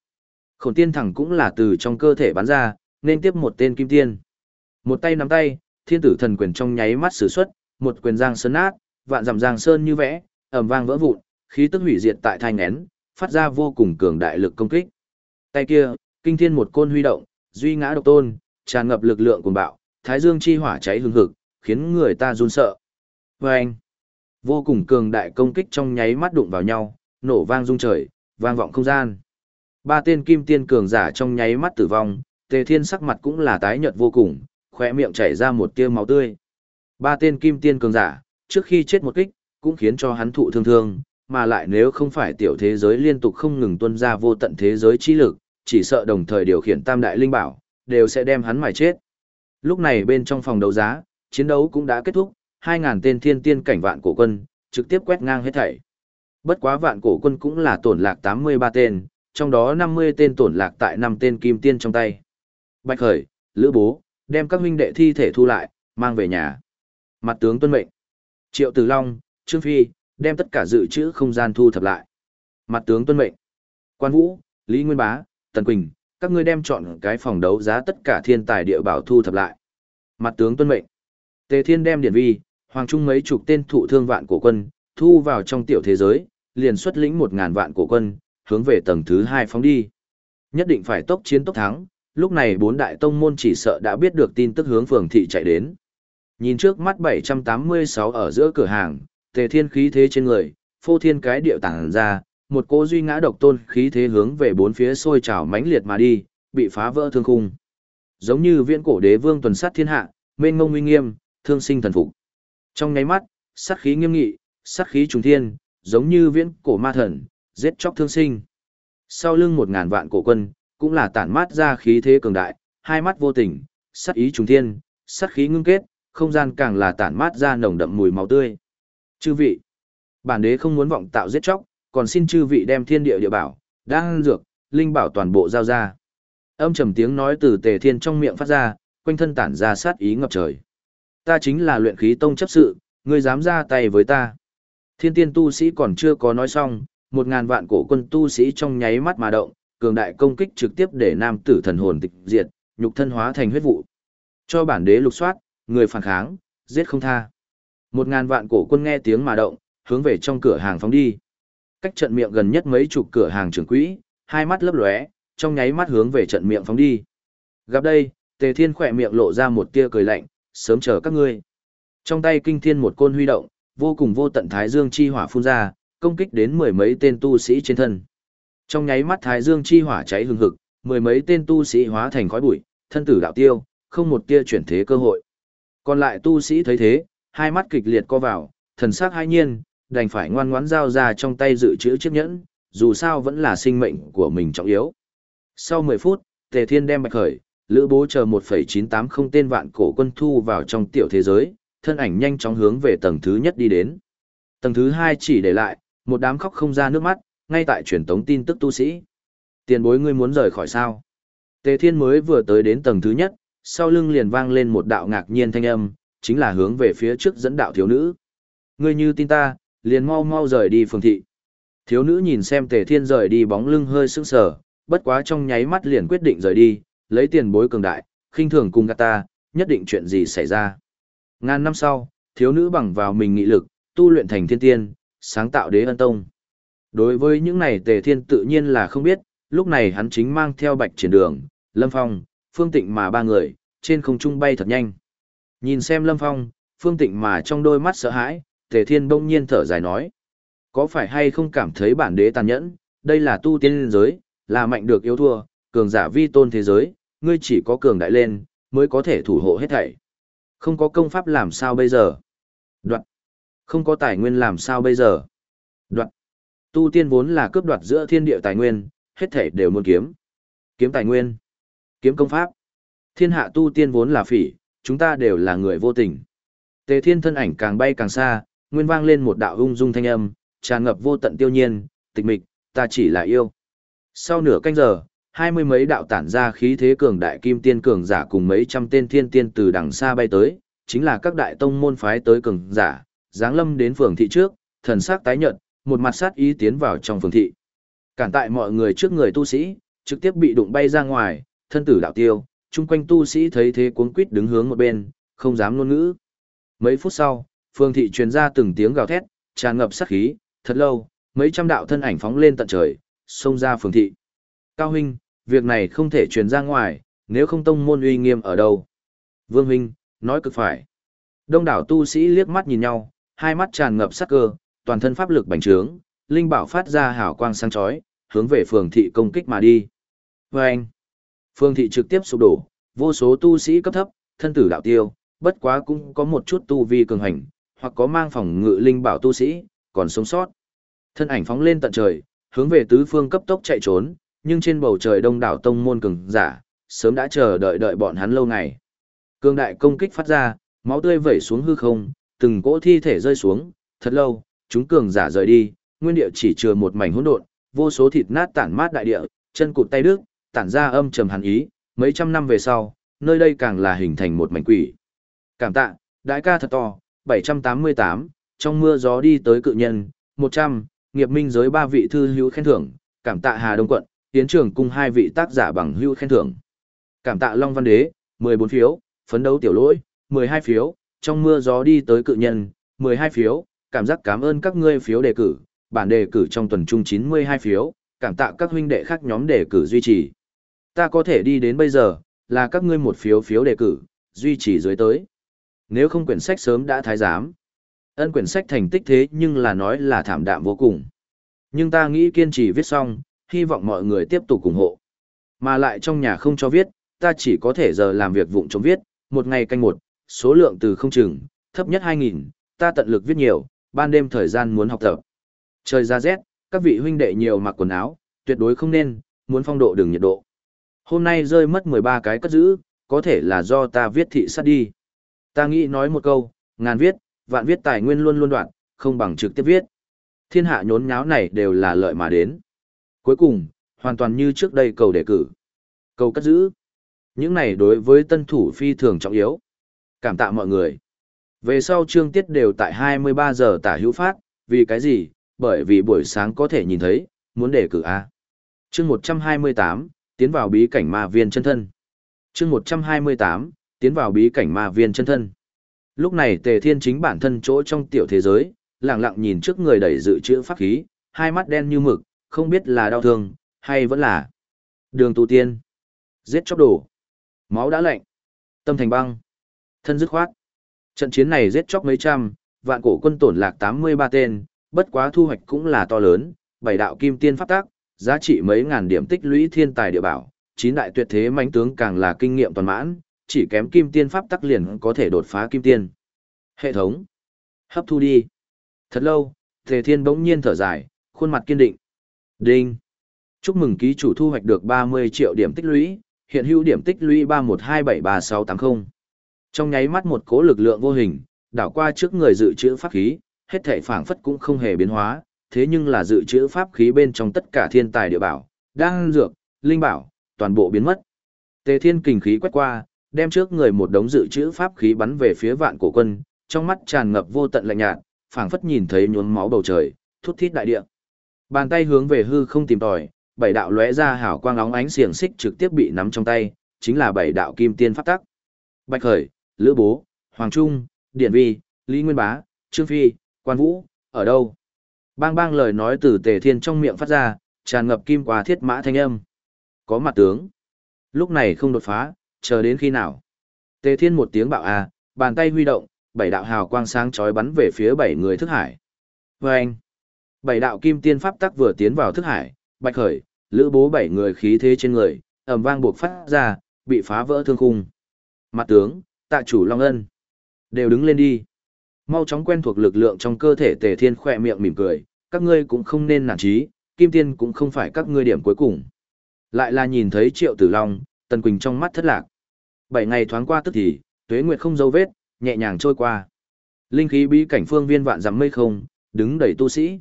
S1: Khổng tiên thẳng cũng là từ trong cơ thể bắn ra, nên tiếp một tên kim tiên. Một tay nắm tay, thiên tử thần quyền trong nháy mắt sử xuất, một quyền giang sơn nát, vạn dặm giang sơn như vẽ, ầm vang vỡ vụn, khí tức hủy diệt tại thanh nén, phát ra vô cùng cường đại lực công kích. Tay kia, kinh thiên một côn huy động, duy ngã độc tôn, tràn ngập lực lượng cuồng bạo, thái dương chi hỏa cháy hừng hực, khiến người ta run sợ. Và anh, vô cùng cường đại công kích trong nháy mắt đụng vào nhau, nổ vang rung trời, vang vọng không gian. Ba tên kim tiên cường giả trong nháy mắt tử vong, tề thiên sắc mặt cũng là tái nhợt vô cùng, khỏe miệng chảy ra một tia máu tươi. Ba tên kim tiên cường giả, trước khi chết một kích, cũng khiến cho hắn thụ thương thương, mà lại nếu không phải tiểu thế giới liên tục không ngừng tuân ra vô tận thế giới chi lực, chỉ sợ đồng thời điều khiển tam đại linh bảo, đều sẽ đem hắn mài chết. Lúc này bên trong phòng đấu giá, chiến đấu cũng đã kết thúc, 2.000 tên thiên tiên cảnh vạn cổ quân, trực tiếp quét ngang hết thảy. Bất quá vạn cổ quân cũng là tổn lạc 83 tên, trong đó 50 tên tổn lạc tại 5 tên kim tiên trong tay. Bạch Khởi, Lữ Bố, đem các huynh đệ thi thể thu lại, mang về nhà. Mặt tướng tuân mệnh. Triệu Tử Long, Trương Phi, đem tất cả dự trữ không gian thu thập lại. Mặt tướng tuân mệnh. Quan Vũ, Lý Nguyên Bá, Tần Quỳnh, các ngươi đem chọn cái phòng đấu giá tất cả thiên tài địa bảo thu thập lại. Mặt tướng tuân mệnh. Tề Thiên đem điển vi, Hoàng Trung mấy chục tên thụ thương vạn cổ quân, thu vào trong tiểu thế giới, liền xuất lĩnh một ngàn vạn cổ quân, hướng về tầng thứ hai phóng đi. Nhất định phải tốc chiến tốc thắng, lúc này bốn đại tông môn chỉ sợ đã biết được tin tức hướng phường thị chạy đến. Nhìn trước mắt 786 ở giữa cửa hàng, tề thiên khí thế trên người, phô thiên cái điệu tảng ra, một cô duy ngã độc tôn khí thế hướng về bốn phía sôi trào mãnh liệt mà đi, bị phá vỡ thương khung. Giống như viễn cổ đế vương tuần sát thiên hạ, mênh ngông uy nghiêm, thương sinh thần phục. Trong nháy mắt, sát khí nghiêm nghị, sát khí trùng thiên, giống như viễn cổ ma thần, giết chóc thương sinh. Sau lưng một ngàn vạn cổ quân, cũng là tản mát ra khí thế cường đại, hai mắt vô tình, sát ý trùng thiên, sát khí ngưng kết, không gian càng là tản mát ra nồng đậm mùi máu tươi. Chư vị, bản đế không muốn vọng tạo giết chóc, còn xin chư vị đem thiên địa địa bảo, đan dược, linh bảo toàn bộ giao ra. Âm trầm tiếng nói từ tề thiên trong miệng phát ra, quanh thân tản ra sát ý ngập trời. Ta chính là luyện khí tông chấp sự, ngươi dám ra tay với ta. Thiên tiên tu sĩ còn chưa có nói xong, một ngàn vạn cổ quân tu sĩ trong nháy mắt mà động, cường đại công kích trực tiếp để nam tử thần hồn tịch diệt, nhục thân hóa thành huyết vụ. Cho bản đế lục soát, người phản kháng, giết không tha. Một ngàn vạn cổ quân nghe tiếng mà động, hướng về trong cửa hàng phóng đi. Cách trận miệng gần nhất mấy chục cửa hàng trưởng quỹ, hai mắt lấp lóe, trong nháy mắt hướng về trận miệng phóng đi. Gặp đây, Tề Thiên khỏe miệng lộ ra một tia cười lạnh, sớm chờ các ngươi. Trong tay kinh thiên một côn huy động, vô cùng vô tận thái dương chi hỏa phun ra, công kích đến mười mấy tên tu sĩ trên thân. Trong nháy mắt thái dương chi hỏa cháy hừng hực, mười mấy tên tu sĩ hóa thành khói bụi, thân tử đạo tiêu, không một tia chuyển thế cơ hội. Còn lại tu sĩ thấy thế, hai mắt kịch liệt co vào, thần sắc hai nhiên, đành phải ngoan ngoãn giao ra trong tay dự trữ chiếc nhẫn, dù sao vẫn là sinh mệnh của mình trọng yếu. Sau 10 phút, Tề Thiên đem bạch khởi, lữ bố chờ 1,980 tên vạn cổ quân thu vào trong tiểu thế giới, thân ảnh nhanh chóng hướng về tầng thứ nhất đi đến. Tầng thứ hai chỉ để lại, một đám khóc không ra nước mắt, ngay tại truyền tống tin tức tu sĩ. Tiền bối ngươi muốn rời khỏi sao? Tề Thiên mới vừa tới đến tầng thứ nhất, sau lưng liền vang lên một đạo ngạc nhiên thanh âm, chính là hướng về phía trước dẫn đạo thiếu nữ. Ngươi như tin ta, liền mau mau rời đi phường thị. Thiếu nữ nhìn xem Tề Thiên rời đi bóng lưng hơi sững sờ, bất quá trong nháy mắt liền quyết định rời đi, lấy tiền bối cường đại, khinh thường cùng gạt ta, nhất định chuyện gì xảy ra. Ngàn năm sau, thiếu nữ bằng vào mình nghị lực, tu luyện thành thiên tiên, sáng tạo đế ân tông. Đối với những này tề thiên tự nhiên là không biết, lúc này hắn chính mang theo bạch triển đường, lâm phong, phương tịnh mà ba người, trên không trung bay thật nhanh. Nhìn xem lâm phong, phương tịnh mà trong đôi mắt sợ hãi, tề thiên bỗng nhiên thở dài nói. Có phải hay không cảm thấy bản đế tàn nhẫn, đây là tu tiên liên giới, là mạnh được yếu thua, cường giả vi tôn thế giới, ngươi chỉ có cường đại lên, mới có thể thủ hộ hết thảy. Không có công pháp làm sao bây giờ? Đoạn. Không có tài nguyên làm sao bây giờ? Đoạn. Tu tiên vốn là cướp đoạt giữa thiên địa tài nguyên, hết thảy đều muốn kiếm. Kiếm tài nguyên. Kiếm công pháp. Thiên hạ tu tiên vốn là phỉ, chúng ta đều là người vô tình. Tề thiên thân ảnh càng bay càng xa, nguyên vang lên một đạo ung dung thanh âm, tràn ngập vô tận tiêu nhiên, tịch mịch, ta chỉ là yêu. Sau nửa canh giờ, hai mươi mấy đạo tản ra khí thế cường đại kim tiên cường giả cùng mấy trăm tên thiên tiên từ đằng xa bay tới, chính là các đại tông môn phái tới cường giả, giáng lâm đến phường thị trước, thần sắc tái nhợt, một mặt sát ý tiến vào trong phường thị. Cản tại mọi người trước người tu sĩ, trực tiếp bị đụng bay ra ngoài, thân tử đạo tiêu, chung quanh tu sĩ thấy thế cuống quýt đứng hướng một bên, không dám ngôn ngữ. Mấy phút sau, phương thị truyền ra từng tiếng gào thét, tràn ngập sát khí, thật lâu, mấy trăm đạo thân ảnh phóng lên tận trời, xông ra phường thị. Cao huynh, việc này không thể truyền ra ngoài, nếu không tông môn uy nghiêm ở đâu. Vương huynh, nói cực phải. Đông đảo tu sĩ liếc mắt nhìn nhau, hai mắt tràn ngập sát cơ, toàn thân pháp lực bành trướng, linh bảo phát ra hào quang sáng chói, hướng về phường thị công kích mà đi. Và anh, Phương thị trực tiếp sụp đổ, vô số tu sĩ cấp thấp, thân tử đạo tiêu, bất quá cũng có một chút tu vi cường hành, hoặc có mang phòng ngự linh bảo tu sĩ, còn sống sót. Thân ảnh phóng lên tận trời, hướng về tứ phương cấp tốc chạy trốn, nhưng trên bầu trời đông đảo tông môn cường giả, sớm đã chờ đợi đợi bọn hắn lâu ngày. Cương đại công kích phát ra, máu tươi vẩy xuống hư không, từng cỗ thi thể rơi xuống, thật lâu, chúng cường giả rời đi, nguyên địa chỉ chừa một mảnh hỗn độn, vô số thịt nát tản mát đại địa, chân cụt tay đứt, tản ra âm trầm hàn ý, mấy trăm năm về sau, nơi đây càng là hình thành một mảnh quỷ. Cảm tạ, đại ca thật to, 788, trong mưa gió đi tới cự nhân, 100, nghiệp minh giới ba vị thư hữu khen thưởng, cảm tạ Hà Đông quận, tiến trường cùng hai vị tác giả bằng hữu khen thưởng. Cảm tạ Long Văn Đế, 14 phiếu, phấn đấu tiểu lỗi, 12 phiếu, trong mưa gió đi tới cự nhân, 12 phiếu, cảm giác cảm ơn các ngươi phiếu đề cử, bản đề cử trong tuần trung 92 phiếu, cảm tạ các huynh đệ khác nhóm đề cử duy trì. Ta có thể đi đến bây giờ, là các ngươi một phiếu phiếu đề cử, duy trì dưới tới. Nếu không quyển sách sớm đã thái giám. Ân quyển sách thành tích thế nhưng là nói là thảm đạm vô cùng. Nhưng ta nghĩ kiên trì viết xong, hy vọng mọi người tiếp tục ủng hộ. Mà lại trong nhà không cho viết, ta chỉ có thể giờ làm việc vụng chống viết, một ngày canh một, số lượng từ không chừng, thấp nhất 2.000, ta tận lực viết nhiều, ban đêm thời gian muốn học tập. Trời ra rét, các vị huynh đệ nhiều mặc quần áo, tuyệt đối không nên, muốn phong độ đường nhiệt độ. Hôm nay rơi mất 13 cái cất giữ, có thể là do ta viết thị sát đi. Ta nghĩ nói một câu, ngàn viết, vạn viết tài nguyên luôn luôn đoạn, không bằng trực tiếp viết. Thiên hạ nhốn nháo này đều là lợi mà đến. Cuối cùng, hoàn toàn như trước đây cầu đề cử. Cầu cất giữ. Những này đối với tân thủ phi thường trọng yếu. Cảm tạ mọi người. Về sau chương tiết đều tại 23 giờ tả hữu phát, vì cái gì? Bởi vì buổi sáng có thể nhìn thấy, muốn đề cử A. Chương 128, tiến vào bí cảnh ma viên chân thân. Chương 128, tiến vào bí cảnh ma viên chân thân. Lúc này Tề Thiên chính bản thân chỗ trong tiểu thế giới, lặng lặng nhìn trước người đẩy dự trữ pháp khí, hai mắt đen như mực, không biết là đau thương, hay vẫn là đường tu tiên. Giết chóc đổ. Máu đã lạnh. Tâm thành băng. Thân dứt khoát. Trận chiến này giết chóc mấy trăm, vạn cổ quân tổn lạc 83 tên, bất quá thu hoạch cũng là to lớn, bảy đạo kim tiên pháp tác, giá trị mấy ngàn điểm tích lũy thiên tài địa bảo, chín đại tuyệt thế mãnh tướng càng là kinh nghiệm toàn mãn, chỉ kém kim tiên pháp tắc liền có thể đột phá kim tiên. Hệ thống. Hấp thu đi. Thật lâu, Tề Thiên bỗng nhiên thở dài, khuôn mặt kiên định. Đinh. Chúc mừng ký chủ thu hoạch được 30 triệu điểm tích lũy, hiện hữu điểm tích lũy 31273680. Trong nháy mắt một cố lực lượng vô hình, đảo qua trước người dự trữ pháp khí, hết thảy phảng phất cũng không hề biến hóa, thế nhưng là dự trữ pháp khí bên trong tất cả thiên tài địa bảo, đan dược, linh bảo, toàn bộ biến mất. Tề Thiên kình khí quét qua, đem trước người một đống dự trữ pháp khí bắn về phía vạn cổ quân, trong mắt tràn ngập vô tận lạnh nhạt, phảng phất nhìn thấy nhuốm máu bầu trời, thút thít đại địa. Bàn tay hướng về hư không tìm tòi, bảy đạo lóe ra hào quang óng ánh xiềng xích trực tiếp bị nắm trong tay, chính là bảy đạo kim tiên pháp tắc. Bạch Khởi, Lữ Bố, Hoàng Trung, Điển Vi, Lý Nguyên Bá, Trương Phi, Quan Vũ, ở đâu? Bang bang lời nói từ Tề Thiên trong miệng phát ra, tràn ngập kim qua thiết mã thanh âm. Có mặt tướng. Lúc này không đột phá, chờ đến khi nào? Tề Thiên một tiếng bạo a, bàn tay huy động, bảy đạo hào quang sáng chói bắn về phía bảy người thức hải. Và anh, bảy đạo kim tiên pháp tắc vừa tiến vào thức hải, bạch khởi, lữ bố bảy người khí thế trên người, ầm vang buộc phát ra, bị phá vỡ thương khung. Mặt tướng, tạ chủ Long Ân, đều đứng lên đi. Mau chóng quen thuộc lực lượng trong cơ thể Tề Thiên khỏe miệng mỉm cười, các ngươi cũng không nên nản trí, kim tiên cũng không phải các ngươi điểm cuối cùng. Lại là nhìn thấy Triệu Tử Long, Tần Quỳnh trong mắt thất lạc. Bảy ngày thoáng qua tức thì, tuế nguyệt không dấu vết, nhẹ nhàng trôi qua. Linh khí bí cảnh phương viên vạn dặm mây không, đứng đầy tu sĩ.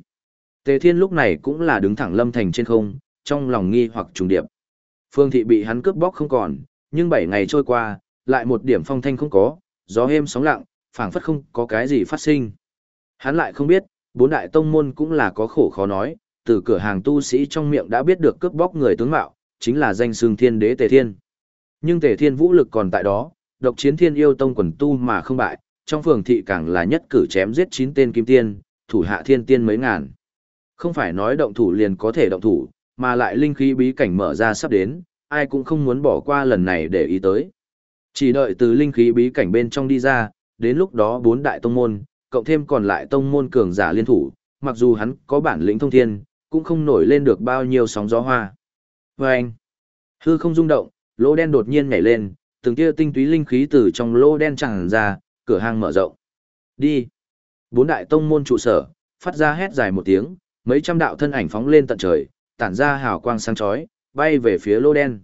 S1: Tề Thiên lúc này cũng là đứng thẳng lâm thành trên không, trong lòng nghi hoặc trùng điệp. Phương thị bị hắn cướp bóc không còn, nhưng bảy ngày trôi qua, lại một điểm phong thanh không có, gió êm sóng lặng, phảng phất không có cái gì phát sinh. Hắn lại không biết, bốn đại tông môn cũng là có khổ khó nói, từ cửa hàng tu sĩ trong miệng đã biết được cướp bóc người tướng mạo, chính là danh xương thiên đế Tề Thiên. Nhưng Tề Thiên vũ lực còn tại đó, độc chiến thiên yêu tông quần tu mà không bại, trong phường thị càng là nhất cử chém giết chín tên kim tiên, thủ hạ thiên tiên mấy ngàn. Không phải nói động thủ liền có thể động thủ, mà lại linh khí bí cảnh mở ra sắp đến, ai cũng không muốn bỏ qua lần này để ý tới. Chỉ đợi từ linh khí bí cảnh bên trong đi ra, đến lúc đó bốn đại tông môn, cộng thêm còn lại tông môn cường giả liên thủ, mặc dù hắn có bản lĩnh thông thiên, cũng không nổi lên được bao nhiêu sóng gió hoa. Và anh, hư không rung động, lỗ đen đột nhiên nhảy lên, từng tia tinh túy linh khí từ trong lỗ đen tràn ra, cửa hang mở rộng. Đi. Bốn đại tông môn trụ sở, phát ra hét dài một tiếng, mấy trăm đạo thân ảnh phóng lên tận trời, tản ra hào quang sáng chói, bay về phía lỗ đen.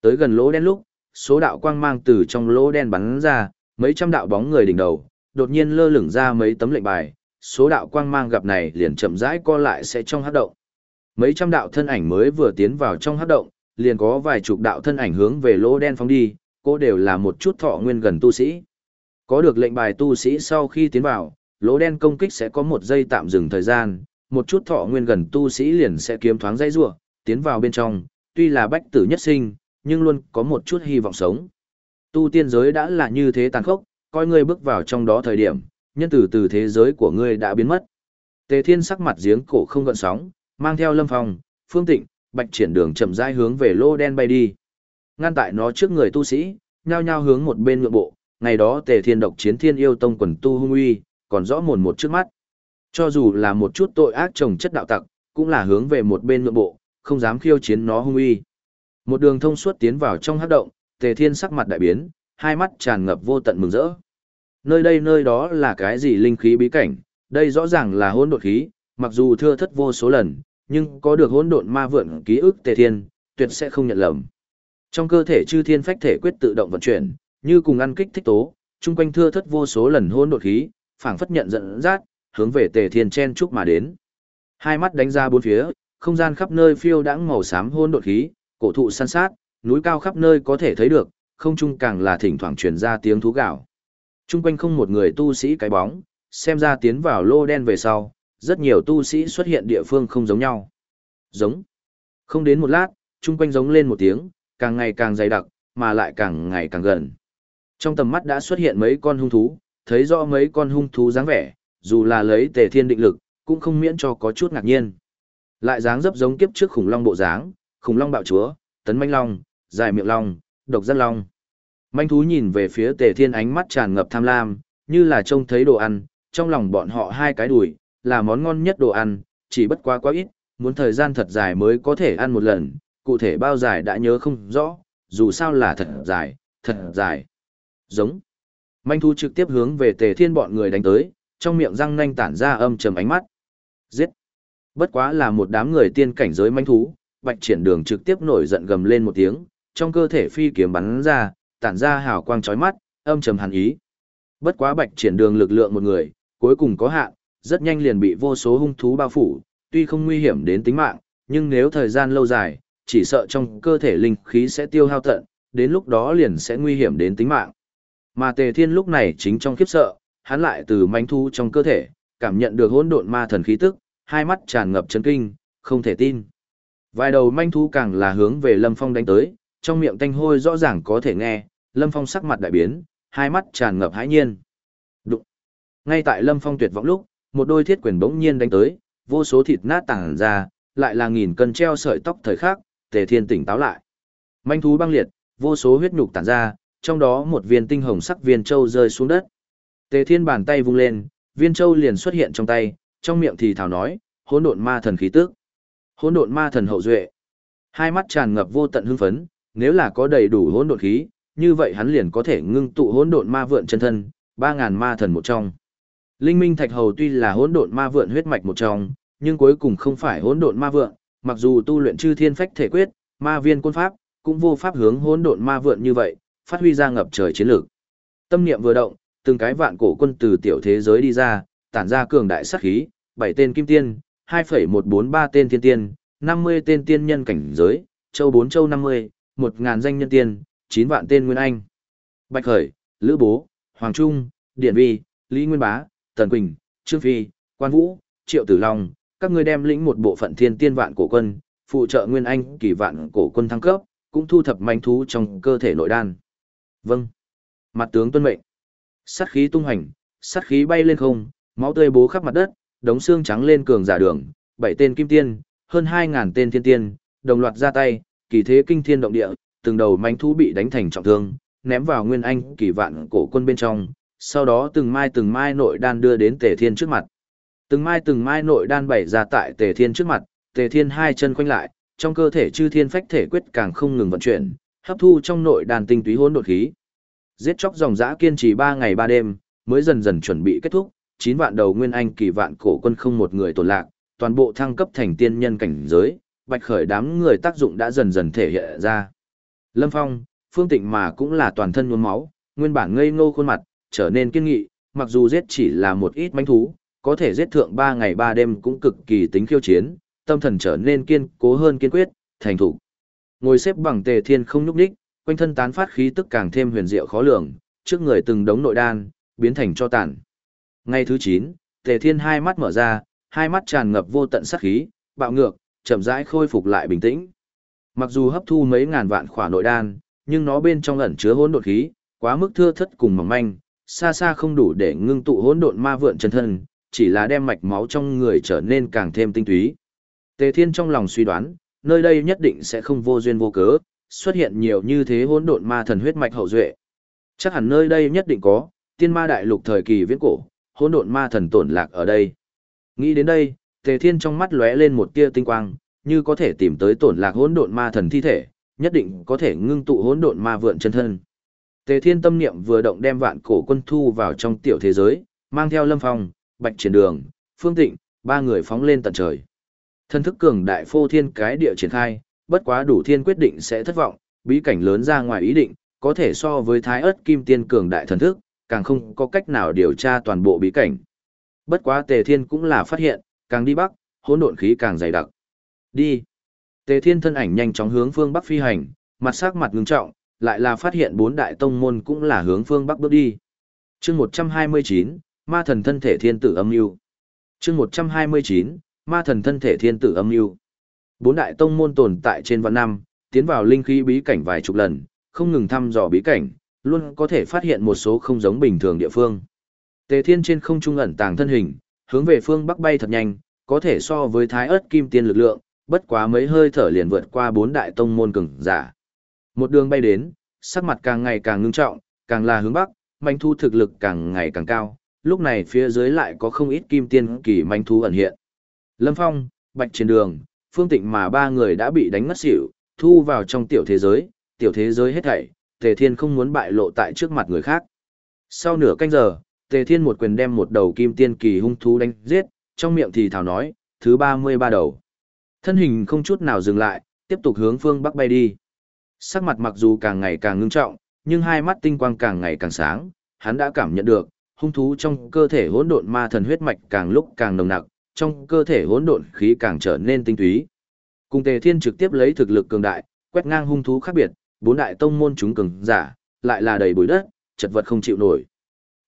S1: Tới gần lỗ đen lúc, số đạo quang mang từ trong lỗ đen bắn ra, mấy trăm đạo bóng người đỉnh đầu, đột nhiên lơ lửng ra mấy tấm lệnh bài, số đạo quang mang gặp này liền chậm rãi co lại sẽ trong hắc động. Mấy trăm đạo thân ảnh mới vừa tiến vào trong hắc động, liền có vài chục đạo thân ảnh hướng về lỗ đen phóng đi, cô đều là một chút thọ nguyên gần tu sĩ. Có được lệnh bài tu sĩ sau khi tiến vào, lỗ đen công kích sẽ có một giây tạm dừng thời gian, một chút thọ nguyên gần tu sĩ liền sẽ kiếm thoáng dây rủa, tiến vào bên trong, tuy là bách tử nhất sinh, nhưng luôn có một chút hy vọng sống. Tu tiên giới đã là như thế tàn khốc, coi ngươi bước vào trong đó thời điểm, nhân tử từ thế giới của ngươi đã biến mất. Tề Thiên sắc mặt giếng cổ không gợn sóng, mang theo Lâm Phong, Phương Tịnh, Bạch Triển Đường chậm rãi hướng về lô đen bay đi. Ngăn tại nó trước người tu sĩ, nhao nhao hướng một bên nhượng bộ, ngày đó Tề Thiên độc chiến Thiên yêu tông quần tu hung uy, còn rõ mồn một trước mắt. Cho dù là một chút tội ác trồng chất đạo tặc, cũng là hướng về một bên nhượng bộ, không dám khiêu chiến nó hung uy. Một đường thông suốt tiến vào trong hắc động, Tề Thiên sắc mặt đại biến, hai mắt tràn ngập vô tận mừng rỡ. Nơi đây nơi đó là cái gì linh khí bí cảnh, đây rõ ràng là hỗn độn khí, mặc dù thưa thất vô số lần, nhưng có được hỗn độn ma vượn ký ức Tề Thiên, tuyệt sẽ không nhận lầm. Trong cơ thể chư thiên phách thể quyết tự động vận chuyển, như cùng ăn kích thích tố, chung quanh thưa thất vô số lần hỗn độn khí, phảng phất nhận dẫn dắt, hướng về Tề Thiên chen chúc mà đến. Hai mắt đánh ra bốn phía, không gian khắp nơi phiêu đãng màu xám hỗn độn khí, cổ thụ san sát, núi cao khắp nơi có thể thấy được, không trung càng là thỉnh thoảng truyền ra tiếng thú gạo. Trung quanh không một người tu sĩ cái bóng, xem ra tiến vào lô đen về sau, rất nhiều tu sĩ xuất hiện địa phương không giống nhau. Giống. Không đến một lát, trung quanh giống lên một tiếng, càng ngày càng dày đặc, mà lại càng ngày càng gần. Trong tầm mắt đã xuất hiện mấy con hung thú, thấy rõ mấy con hung thú dáng vẻ, dù là lấy tề thiên định lực, cũng không miễn cho có chút ngạc nhiên. Lại dáng dấp giống kiếp trước khủng long bộ dáng, khủng long bạo chúa, tấn manh long, dài miệng long, độc giác long. Manh thú nhìn về phía tề thiên ánh mắt tràn ngập tham lam, như là trông thấy đồ ăn, trong lòng bọn họ hai cái đùi, là món ngon nhất đồ ăn, chỉ bất quá quá ít, muốn thời gian thật dài mới có thể ăn một lần, cụ thể bao dài đã nhớ không rõ, dù sao là thật dài, thật dài. Giống. Manh thú trực tiếp hướng về tề thiên bọn người đánh tới, trong miệng răng nanh tản ra âm trầm ánh mắt. Giết. Bất quá là một đám người tiên cảnh giới manh thú, bạch triển đường trực tiếp nổi giận gầm lên một tiếng, trong cơ thể phi kiếm bắn ra, tản ra hào quang chói mắt, âm trầm hàn ý. Bất quá bạch triển đường lực lượng một người, cuối cùng có hạn, rất nhanh liền bị vô số hung thú bao phủ, tuy không nguy hiểm đến tính mạng, nhưng nếu thời gian lâu dài, chỉ sợ trong cơ thể linh khí sẽ tiêu hao tận, đến lúc đó liền sẽ nguy hiểm đến tính mạng. Mà Tề Thiên lúc này chính trong khiếp sợ, hắn lại từ manh thu trong cơ thể, cảm nhận được hỗn độn ma thần khí tức, hai mắt tràn ngập chấn kinh, không thể tin. Vài đầu manh thú càng là hướng về Lâm Phong đánh tới, trong miệng tanh hôi rõ ràng có thể nghe, Lâm Phong sắc mặt đại biến, hai mắt tràn ngập hãi nhiên. Đụng. Ngay tại Lâm Phong tuyệt vọng lúc, một đôi thiết quyền bỗng nhiên đánh tới, vô số thịt nát tàng ra, lại là nghìn cân treo sợi tóc thời khắc, Tề Thiên tỉnh táo lại. Manh thú băng liệt, vô số huyết nhục tản ra, trong đó một viên tinh hồng sắc viên châu rơi xuống đất. Tề Thiên bàn tay vung lên, viên châu liền xuất hiện trong tay, trong miệng thì thào nói, hỗn độn ma thần khí tức. Hỗn độn ma thần hậu duệ. Hai mắt tràn ngập vô tận hưng phấn, nếu là có đầy đủ hỗn độn khí, như vậy hắn liền có thể ngưng tụ hỗn độn ma vượn chân thân, 3000 ma thần một trong. Linh Minh Thạch Hầu tuy là hỗn độn ma vượn huyết mạch một trong, nhưng cuối cùng không phải hỗn độn ma vượn, mặc dù tu luyện chư thiên phách thể quyết, ma viên côn pháp, cũng vô pháp hướng hỗn độn ma vượn như vậy, phát huy ra ngập trời chiến lược. Tâm niệm vừa động, từng cái vạn cổ quân từ tiểu thế giới đi ra, tản ra cường đại sát khí, bảy tên kim tiên, 2,143 tên thiên tiên, 50 tên tiên nhân cảnh giới, châu 4 châu 50, một ngàn danh nhân tiên, chín vạn tên nguyên anh. Bạch Khởi, Lữ Bố, Hoàng Trung, Điển Vi, Lý Nguyên Bá, Tần Quỳnh, Trương Phi, Quan Vũ, Triệu Tử Long, các ngươi đem lĩnh một bộ phận thiên tiên vạn cổ quân, phụ trợ nguyên anh kỳ vạn cổ quân thăng cấp, cũng thu thập manh thú trong cơ thể nội đan. Vâng. Mặt tướng tuân mệnh. Sát khí tung hành, sát khí bay lên không, máu tươi bố khắp mặt đất, đống xương trắng lên cường giả đường, bảy tên kim tiên, hơn hai ngàn tên thiên tiên, đồng loạt ra tay, kỳ thế kinh thiên động địa, từng đầu manh thú bị đánh thành trọng thương, ném vào nguyên anh kỳ vạn cổ quân bên trong, sau đó từng mai từng mai nội đan đưa đến Tề Thiên trước mặt. Từng mai từng mai nội đan bày ra tại Tề Thiên trước mặt, Tề Thiên hai chân quanh lại, trong cơ thể chư thiên phách thể quyết càng không ngừng vận chuyển, hấp thu trong nội đan tinh túy hỗn độn khí. Giết chóc dòng dã kiên trì 3 ngày 3 đêm, mới dần dần chuẩn bị kết thúc, 9 vạn đầu nguyên anh kỳ vạn cổ quân không một người tổn lạc, toàn bộ thăng cấp thành tiên nhân cảnh giới, bạch khởi đám người tác dụng đã dần dần thể hiện ra. Lâm Phong, Phương Tịnh mà cũng là toàn thân nhuốm máu, nguyên bản ngây ngô khuôn mặt, trở nên kiên nghị, mặc dù giết chỉ là một ít manh thú, có thể giết thượng 3 ngày 3 đêm cũng cực kỳ tính khiêu chiến, tâm thần trở nên kiên cố hơn kiên quyết, thành thủ. Ngồi xếp bằng tề thiên không nhúc đích, quanh thân tán phát khí tức càng thêm huyền diệu khó lường, trước người từng đống nội đan, biến thành cho tàn. Ngày thứ 9, tề thiên hai mắt mở ra, hai mắt tràn ngập vô tận sát khí, bạo ngược, chậm rãi khôi phục lại bình tĩnh. Mặc dù hấp thu mấy ngàn vạn khỏa nội đan, nhưng nó bên trong ẩn chứa hỗn độn khí, quá mức thưa thất cùng mỏng manh, xa xa không đủ để ngưng tụ hỗn độn ma vượn chân thân, chỉ là đem mạch máu trong người trở nên càng thêm tinh túy. Tề Thiên trong lòng suy đoán, nơi đây nhất định sẽ không vô duyên vô cớ, xuất hiện nhiều như thế hỗn độn ma thần huyết mạch hậu duệ. Chắc hẳn nơi đây nhất định có, tiên ma đại lục thời kỳ viễn cổ, hỗn độn ma thần tổn lạc ở đây. Nghĩ đến đây, Tề Thiên trong mắt lóe lên một tia tinh quang, như có thể tìm tới tổn lạc hỗn độn ma thần thi thể, nhất định có thể ngưng tụ hỗn độn ma vượn chân thân. Tề Thiên tâm niệm vừa động đem vạn cổ quân thu vào trong tiểu thế giới, mang theo Lâm Phong, Bạch Triển Đường, Phương Tịnh, ba người phóng lên tận trời. Thân thức cường đại phô thiên cái địa triển khai, bất quá đủ thiên quyết định sẽ thất vọng, bí cảnh lớn ra ngoài ý định, có thể so với thái Ức kim tiên cường đại thần thức, càng không có cách nào điều tra toàn bộ bí cảnh. Bất quá tề thiên cũng là phát hiện, càng đi bắc, hỗn độn khí càng dày đặc. Đi. Tề thiên thân ảnh nhanh chóng hướng phương bắc phi hành, mặt sắc mặt ngưng trọng, lại là phát hiện bốn đại tông môn cũng là hướng phương bắc bước đi. chương 129, ma thần thân thể thiên tử âm mưu chương 129, ma thần thân thể thiên tử âm mưu bốn đại tông môn tồn tại trên vạn năm tiến vào linh khí bí cảnh vài chục lần không ngừng thăm dò bí cảnh luôn có thể phát hiện một số không giống bình thường địa phương tề thiên trên không trung ẩn tàng thân hình hướng về phương bắc bay thật nhanh có thể so với thái ớt kim tiên lực lượng bất quá mấy hơi thở liền vượt qua bốn đại tông môn cường giả một đường bay đến sắc mặt càng ngày càng ngưng trọng càng là hướng bắc manh thu thực lực càng ngày càng cao lúc này phía dưới lại có không ít kim tiên kỳ manh thu ẩn hiện Lâm Phong, Bạch trên đường, phương tịnh mà ba người đã bị đánh ngất xỉu, thu vào trong tiểu thế giới, tiểu thế giới hết thảy, Tề Thiên không muốn bại lộ tại trước mặt người khác. Sau nửa canh giờ, Tề Thiên một quyền đem một đầu kim tiên kỳ hung thú đánh giết, trong miệng thì thảo nói, thứ ba mươi ba đầu. Thân hình không chút nào dừng lại, tiếp tục hướng phương bắc bay đi. Sắc mặt mặc dù càng ngày càng ngưng trọng, nhưng hai mắt tinh quang càng ngày càng sáng, hắn đã cảm nhận được, hung thú trong cơ thể hỗn độn ma thần huyết mạch càng lúc càng nồng nặc, trong cơ thể hỗn độn khí càng trở nên tinh túy. Cùng Tề Thiên trực tiếp lấy thực lực cường đại, quét ngang hung thú khác biệt, bốn đại tông môn chúng cường giả, lại là đầy bụi đất, chật vật không chịu nổi.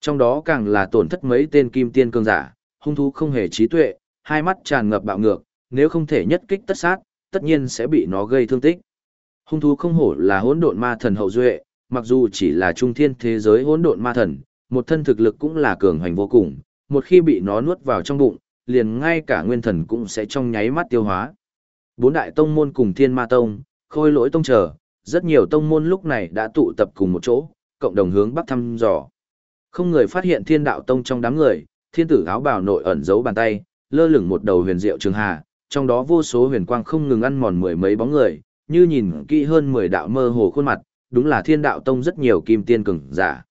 S1: Trong đó càng là tổn thất mấy tên kim tiên cường giả, hung thú không hề trí tuệ, hai mắt tràn ngập bạo ngược, nếu không thể nhất kích tất sát, tất nhiên sẽ bị nó gây thương tích. Hung thú không hổ là hỗn độn ma thần hậu duệ, mặc dù chỉ là trung thiên thế giới hỗn độn ma thần, một thân thực lực cũng là cường hành vô cùng, một khi bị nó nuốt vào trong bụng, liền ngay cả nguyên thần cũng sẽ trong nháy mắt tiêu hóa. Bốn đại tông môn cùng thiên ma tông, khôi lỗi tông trở, rất nhiều tông môn lúc này đã tụ tập cùng một chỗ, cộng đồng hướng bắc thăm dò. Không người phát hiện thiên đạo tông trong đám người, thiên tử áo bào nội ẩn giấu bàn tay, lơ lửng một đầu huyền diệu trường hà, trong đó vô số huyền quang không ngừng ăn mòn mười mấy bóng người, như nhìn kỹ hơn 10 đạo mơ hồ khuôn mặt, đúng là thiên đạo tông rất nhiều kim tiên cường giả.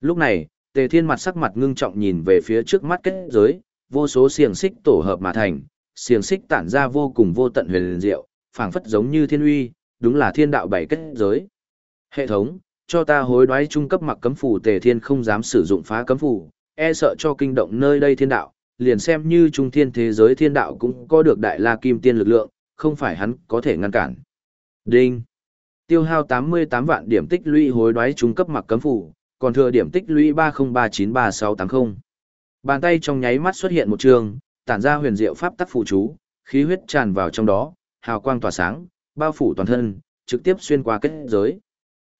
S1: Lúc này, tề thiên mặt sắc mặt ngưng trọng nhìn về phía trước mắt kết giới, vô số xiềng xích tổ hợp mà thành, xiềng xích tản ra vô cùng vô tận huyền diệu, phảng phất giống như thiên uy, đúng là thiên đạo bảy kết giới. Hệ thống, cho ta hối đoái trung cấp mặc cấm phủ tề thiên không dám sử dụng phá cấm phủ, e sợ cho kinh động nơi đây thiên đạo, liền xem như trung thiên thế giới thiên đạo cũng có được đại la kim tiên lực lượng, không phải hắn có thể ngăn cản. Đinh. Tiêu hao 88 vạn điểm tích lũy hối đoái trung cấp mặc cấm phủ, còn thừa điểm tích lũy 30393680. Bàn tay trong nháy mắt xuất hiện một trường, tản ra huyền diệu pháp tắc phụ chú, khí huyết tràn vào trong đó, hào quang tỏa sáng, bao phủ toàn thân, trực tiếp xuyên qua kết giới.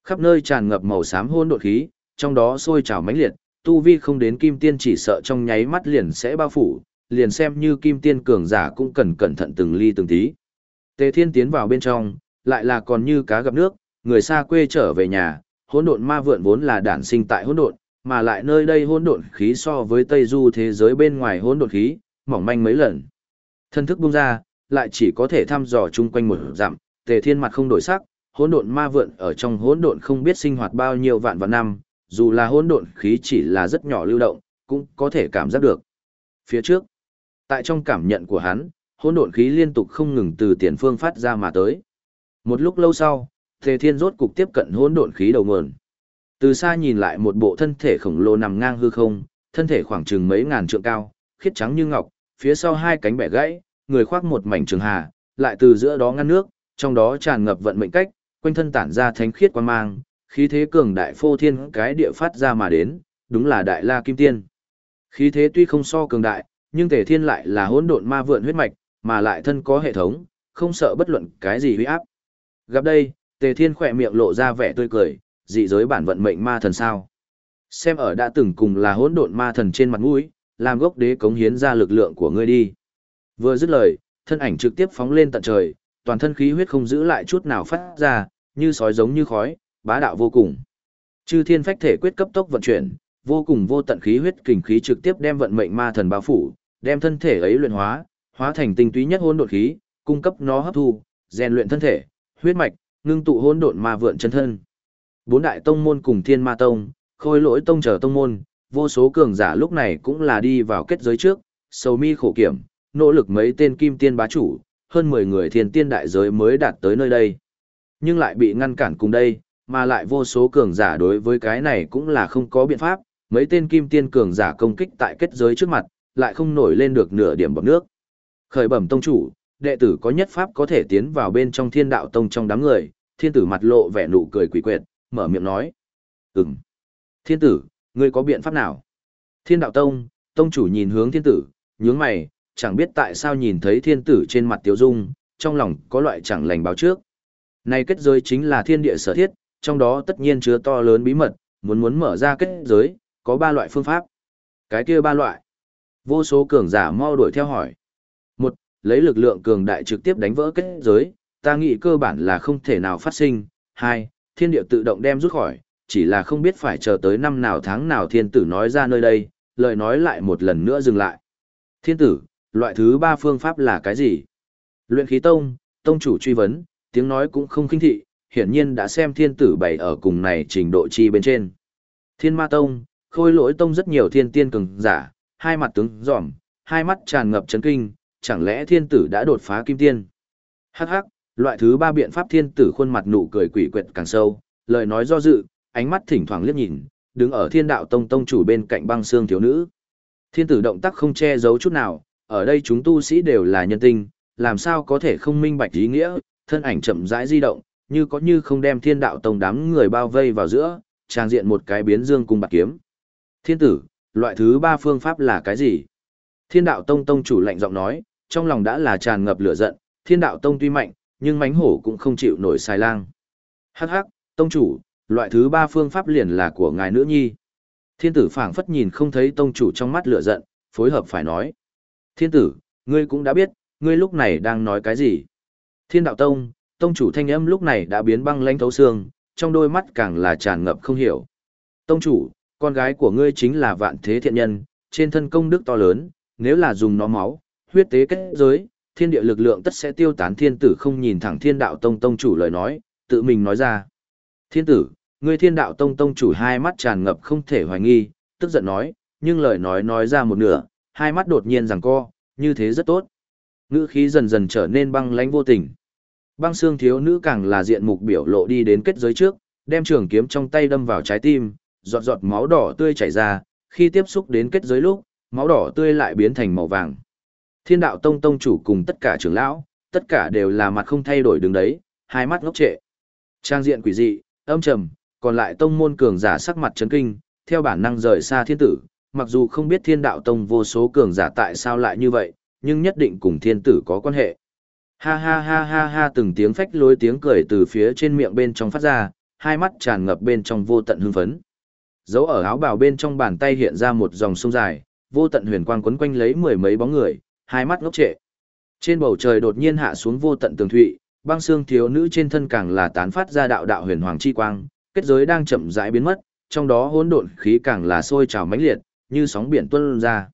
S1: Khắp nơi tràn ngập màu xám hôn độn khí, trong đó sôi trào mãnh liệt, tu vi không đến kim tiên chỉ sợ trong nháy mắt liền sẽ bao phủ, liền xem như kim tiên cường giả cũng cần cẩn thận từng ly từng tí. Tề Thiên tiến vào bên trong, lại là còn như cá gặp nước, người xa quê trở về nhà, hỗn độn ma vượn vốn là đản sinh tại hỗn độn, mà lại nơi đây hỗn độn khí so với Tây Du thế giới bên ngoài hỗn độn khí, mỏng manh mấy lần. Thân thức bung ra, lại chỉ có thể thăm dò chung quanh một dặm, Tề Thiên mặt không đổi sắc, hỗn độn ma vượn ở trong hỗn độn không biết sinh hoạt bao nhiêu vạn vạn năm, dù là hỗn độn khí chỉ là rất nhỏ lưu động, cũng có thể cảm giác được. Phía trước, tại trong cảm nhận của hắn, hỗn độn khí liên tục không ngừng từ tiền phương phát ra mà tới. Một lúc lâu sau, Tề Thiên rốt cục tiếp cận hỗn độn khí đầu nguồn. Từ xa nhìn lại một bộ thân thể khổng lồ nằm ngang hư không, thân thể khoảng chừng mấy ngàn trượng cao, khiết trắng như ngọc, phía sau hai cánh bẻ gãy, người khoác một mảnh trường hà, lại từ giữa đó ngăn nước, trong đó tràn ngập vận mệnh cách, quanh thân tản ra thánh khiết quan mang, khí thế cường đại phô thiên cái địa phát ra mà đến, đúng là đại la kim tiên. Khí thế tuy không so cường đại, nhưng Tề Thiên lại là hỗn độn ma vượn huyết mạch, mà lại thân có hệ thống, không sợ bất luận cái gì uy áp. Gặp đây, Tề Thiên khỏe miệng lộ ra vẻ tươi cười, dị giới bản vận mệnh ma thần sao? Xem ở đã từng cùng là hỗn độn ma thần trên mặt mũi, làm gốc đế cống hiến ra lực lượng của ngươi đi. Vừa dứt lời, thân ảnh trực tiếp phóng lên tận trời, toàn thân khí huyết không giữ lại chút nào phát ra, như sói giống như khói, bá đạo vô cùng. Chư thiên phách thể quyết cấp tốc vận chuyển, vô cùng vô tận khí huyết kình khí trực tiếp đem vận mệnh ma thần bao phủ, đem thân thể ấy luyện hóa, hóa thành tinh túy nhất hỗn độn khí, cung cấp nó hấp thu, rèn luyện thân thể, huyết mạch, ngưng tụ hỗn độn ma vượn chân thân. Bốn đại tông môn cùng Thiên Ma tông, Khôi Lỗi tông trở tông môn, vô số cường giả lúc này cũng là đi vào kết giới trước, sầu mi khổ kiểm, nỗ lực mấy tên kim tiên bá chủ, hơn 10 người thiên tiên đại giới mới đạt tới nơi đây. Nhưng lại bị ngăn cản cùng đây, mà lại vô số cường giả đối với cái này cũng là không có biện pháp, mấy tên kim tiên cường giả công kích tại kết giới trước mặt, lại không nổi lên được nửa điểm bọc nước. Khởi bẩm tông chủ, đệ tử có nhất pháp có thể tiến vào bên trong thiên đạo tông trong đám người, thiên tử mặt lộ vẻ nụ cười quỷ quyệt, mở miệng nói. Ừm. Thiên tử, ngươi có biện pháp nào? Thiên đạo tông, tông chủ nhìn hướng thiên tử, nhướng mày, chẳng biết tại sao nhìn thấy thiên tử trên mặt tiểu dung, trong lòng có loại chẳng lành báo trước. Này kết giới chính là thiên địa sở thiết, trong đó tất nhiên chứa to lớn bí mật, muốn muốn mở ra kết giới, có ba loại phương pháp. Cái kia ba loại. Vô số cường giả mau đuổi theo hỏi. Một, lấy lực lượng cường đại trực tiếp đánh vỡ kết giới, ta nghĩ cơ bản là không thể nào phát sinh. Hai, thiên địa tự động đem rút khỏi, chỉ là không biết phải chờ tới năm nào tháng nào thiên tử nói ra nơi đây, lời nói lại một lần nữa dừng lại. Thiên tử, loại thứ ba phương pháp là cái gì? Luyện khí tông, tông chủ truy vấn, tiếng nói cũng không khinh thị, hiển nhiên đã xem thiên tử bày ở cùng này trình độ chi bên trên. Thiên ma tông, khôi lỗi tông rất nhiều thiên tiên cường giả, hai mặt tướng giỏm, hai mắt tràn ngập chấn kinh, chẳng lẽ thiên tử đã đột phá kim tiên? Hắc hắc, loại thứ ba biện pháp thiên tử khuôn mặt nụ cười quỷ quyệt càng sâu, lời nói do dự, ánh mắt thỉnh thoảng liếc nhìn, đứng ở thiên đạo tông tông chủ bên cạnh băng xương thiếu nữ. Thiên tử động tác không che giấu chút nào, ở đây chúng tu sĩ đều là nhân tinh, làm sao có thể không minh bạch ý nghĩa, thân ảnh chậm rãi di động, như có như không đem thiên đạo tông đám người bao vây vào giữa, trang diện một cái biến dương cùng bạc kiếm. Thiên tử, loại thứ ba phương pháp là cái gì? Thiên đạo tông tông chủ lạnh giọng nói, trong lòng đã là tràn ngập lửa giận, thiên đạo tông tuy mạnh, nhưng mánh hổ cũng không chịu nổi xài lang. Hắc hắc, tông chủ, loại thứ ba phương pháp liền là của ngài nữ nhi. Thiên tử phảng phất nhìn không thấy tông chủ trong mắt lửa giận, phối hợp phải nói. Thiên tử, ngươi cũng đã biết, ngươi lúc này đang nói cái gì. Thiên đạo tông, tông chủ thanh âm lúc này đã biến băng lãnh thấu xương, trong đôi mắt càng là tràn ngập không hiểu. Tông chủ, con gái của ngươi chính là vạn thế thiện nhân, trên thân công đức to lớn, nếu là dùng nó máu, huyết tế kết giới, thiên địa lực lượng tất sẽ tiêu tán thiên tử không nhìn thẳng thiên đạo tông tông chủ lời nói, tự mình nói ra. Thiên tử, ngươi thiên đạo tông tông chủ hai mắt tràn ngập không thể hoài nghi, tức giận nói, nhưng lời nói nói ra một nửa, hai mắt đột nhiên rằng co, như thế rất tốt. Ngữ khí dần dần trở nên băng lãnh vô tình. Băng xương thiếu nữ càng là diện mục biểu lộ đi đến kết giới trước, đem trường kiếm trong tay đâm vào trái tim, giọt giọt máu đỏ tươi chảy ra, khi tiếp xúc đến kết giới lúc, máu đỏ tươi lại biến thành màu vàng. Thiên đạo tông tông chủ cùng tất cả trưởng lão, tất cả đều là mặt không thay đổi đứng đấy, hai mắt ngốc trệ. Trang diện quỷ dị, âm trầm, còn lại tông môn cường giả sắc mặt chấn kinh, theo bản năng rời xa thiên tử, mặc dù không biết thiên đạo tông vô số cường giả tại sao lại như vậy, nhưng nhất định cùng thiên tử có quan hệ. Ha ha ha ha ha từng tiếng phách lối tiếng cười từ phía trên miệng bên trong phát ra, hai mắt tràn ngập bên trong vô tận hưng phấn. Dấu ở áo bào bên trong bàn tay hiện ra một dòng sông dài, vô tận huyền quang quấn quanh lấy mười mấy bóng người, hai mắt ngốc trệ. Trên bầu trời đột nhiên hạ xuống vô tận tường thụy, băng xương thiếu nữ trên thân càng là tán phát ra đạo đạo huyền hoàng chi quang, kết giới đang chậm rãi biến mất, trong đó hỗn độn khí càng là sôi trào mãnh liệt, như sóng biển tuôn ra.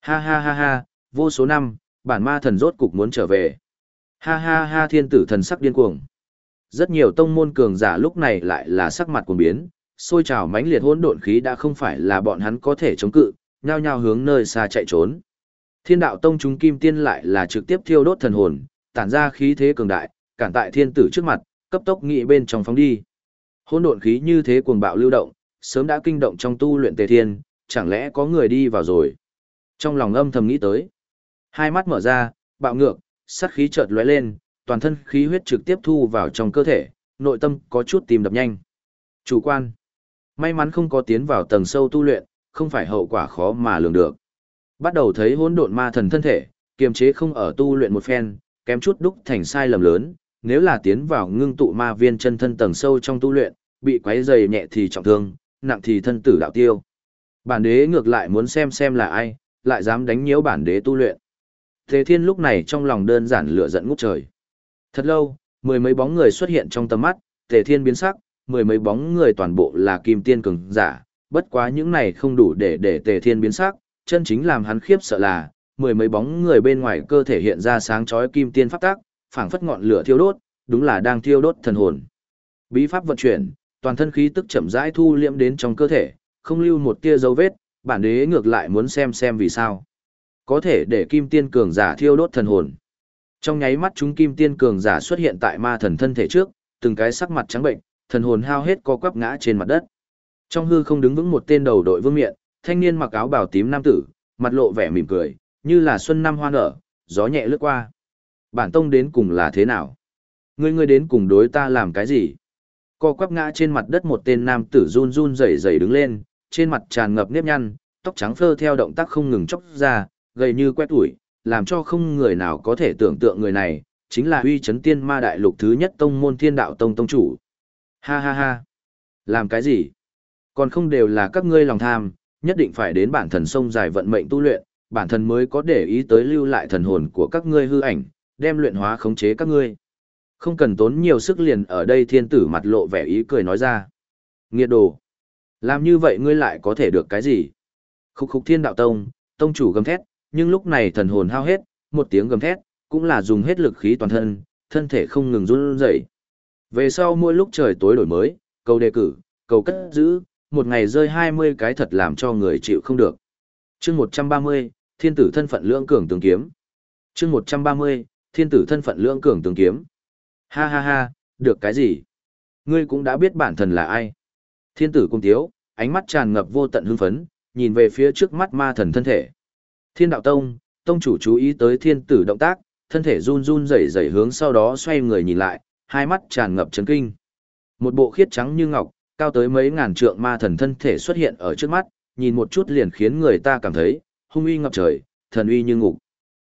S1: Ha ha ha ha, vô số năm, bản ma thần rốt cục muốn trở về. Ha ha ha thiên tử thần sắc điên cuồng. Rất nhiều tông môn cường giả lúc này lại là sắc mặt cuồng biến, sôi trào mãnh liệt hỗn độn khí đã không phải là bọn hắn có thể chống cự, nhao nhao hướng nơi xa chạy trốn. Thiên đạo tông chúng kim tiên lại là trực tiếp thiêu đốt thần hồn, tản ra khí thế cường đại, cản tại thiên tử trước mặt, cấp tốc nghị bên trong phóng đi. Hỗn độn khí như thế cuồng bạo lưu động, sớm đã kinh động trong tu luyện tề thiên, chẳng lẽ có người đi vào rồi. Trong lòng âm thầm nghĩ tới. Hai mắt mở ra, bạo ngược, sát khí chợt lóe lên, toàn thân khí huyết trực tiếp thu vào trong cơ thể, nội tâm có chút tìm đập nhanh. Chủ quan. May mắn không có tiến vào tầng sâu tu luyện, không phải hậu quả khó mà lường được. Bắt đầu thấy hỗn độn ma thần thân thể, kiềm chế không ở tu luyện một phen, kém chút đúc thành sai lầm lớn, nếu là tiến vào ngưng tụ ma viên chân thân tầng sâu trong tu luyện, bị quấy dày nhẹ thì trọng thương, nặng thì thân tử đạo tiêu. Bản đế ngược lại muốn xem xem là ai, lại dám đánh nhiễu bản đế tu luyện. Thế thiên lúc này trong lòng đơn giản lửa giận ngút trời. Thật lâu, mười mấy bóng người xuất hiện trong tầm mắt, tề thiên biến sắc, mười mấy bóng người toàn bộ là kim tiên cường giả, bất quá những này không đủ để để tề thiên biến sắc, chân chính làm hắn khiếp sợ là, mười mấy bóng người bên ngoài cơ thể hiện ra sáng chói kim tiên pháp tác, phảng phất ngọn lửa thiêu đốt, đúng là đang thiêu đốt thần hồn. Bí pháp vận chuyển, toàn thân khí tức chậm rãi thu liễm đến trong cơ thể, không lưu một tia dấu vết, bản đế ngược lại muốn xem xem vì sao. Có thể để kim tiên cường giả thiêu đốt thần hồn. Trong nháy mắt chúng kim tiên cường giả xuất hiện tại ma thần thân thể trước, từng cái sắc mặt trắng bệnh, thần hồn hao hết co quắp ngã trên mặt đất. Trong hư không đứng vững một tên đầu đội vương miện, thanh niên mặc áo bào tím nam tử, mặt lộ vẻ mỉm cười, như là xuân năm hoa nở, gió nhẹ lướt qua. Bản tông đến cùng là thế nào? Ngươi ngươi đến cùng đối ta làm cái gì? Co quắp ngã trên mặt đất một tên nam tử run run rẩy rẩy đứng lên, trên mặt tràn ngập nếp nhăn, tóc trắng phơ theo động tác không ngừng chốc ra, gầy như quét tuổi, làm cho không người nào có thể tưởng tượng người này, chính là uy chấn tiên ma đại lục thứ nhất tông môn thiên đạo tông tông chủ. Ha ha ha! Làm cái gì? Còn không đều là các ngươi lòng tham, nhất định phải đến bản thần sông dài vận mệnh tu luyện, bản thần mới có để ý tới lưu lại thần hồn của các ngươi hư ảnh, đem luyện hóa khống chế các ngươi. Không cần tốn nhiều sức liền ở đây thiên tử mặt lộ vẻ ý cười nói ra. Nghiệt đồ. Làm như vậy ngươi lại có thể được cái gì? Khúc khúc thiên đạo tông, tông chủ gầm thét, nhưng lúc này thần hồn hao hết, một tiếng gầm thét, cũng là dùng hết lực khí toàn thân, thân thể không ngừng run rẩy. Về sau mỗi lúc trời tối đổi mới, cầu đề cử, cầu cất giữ, một ngày rơi 20 cái thật làm cho người chịu không được. chương 130, thiên tử thân phận lưỡng cường tướng kiếm. chương 130, thiên tử thân phận lưỡng cường tướng kiếm. Ha ha ha, được cái gì? Ngươi cũng đã biết bản thân là ai. Thiên tử cung tiếu, ánh mắt tràn ngập vô tận hưng phấn, nhìn về phía trước mắt ma thần thân thể. Thiên đạo tông, tông chủ chú ý tới thiên tử động tác, thân thể run run rẩy rẩy hướng sau đó xoay người nhìn lại, hai mắt tràn ngập chấn kinh. Một bộ khiết trắng như ngọc, cao tới mấy ngàn trượng ma thần thân thể xuất hiện ở trước mắt, nhìn một chút liền khiến người ta cảm thấy, hung uy ngập trời, thần uy như ngục.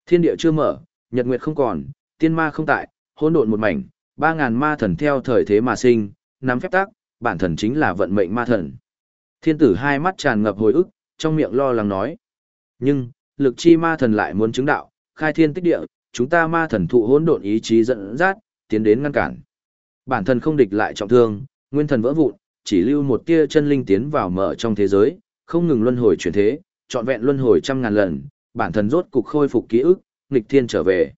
S1: Thiên địa chưa mở, nhật nguyệt không còn, tiên ma không tại, hỗn độn một mảnh, ba ngàn ma thần theo thời thế mà sinh, nắm phép tác, bản thần chính là vận mệnh ma thần. Thiên tử hai mắt tràn ngập hồi ức, trong miệng lo lắng nói. Nhưng, lực chi ma thần lại muốn chứng đạo, khai thiên tích địa, chúng ta ma thần thụ hỗn độn ý chí dẫn dắt, tiến đến ngăn cản. Bản thân không địch lại trọng thương, nguyên thần vỡ vụn, chỉ lưu một tia chân linh tiến vào mở trong thế giới, không ngừng luân hồi chuyển thế, trọn vẹn luân hồi trăm ngàn lần, bản thân rốt cục khôi phục ký ức, nghịch thiên trở về.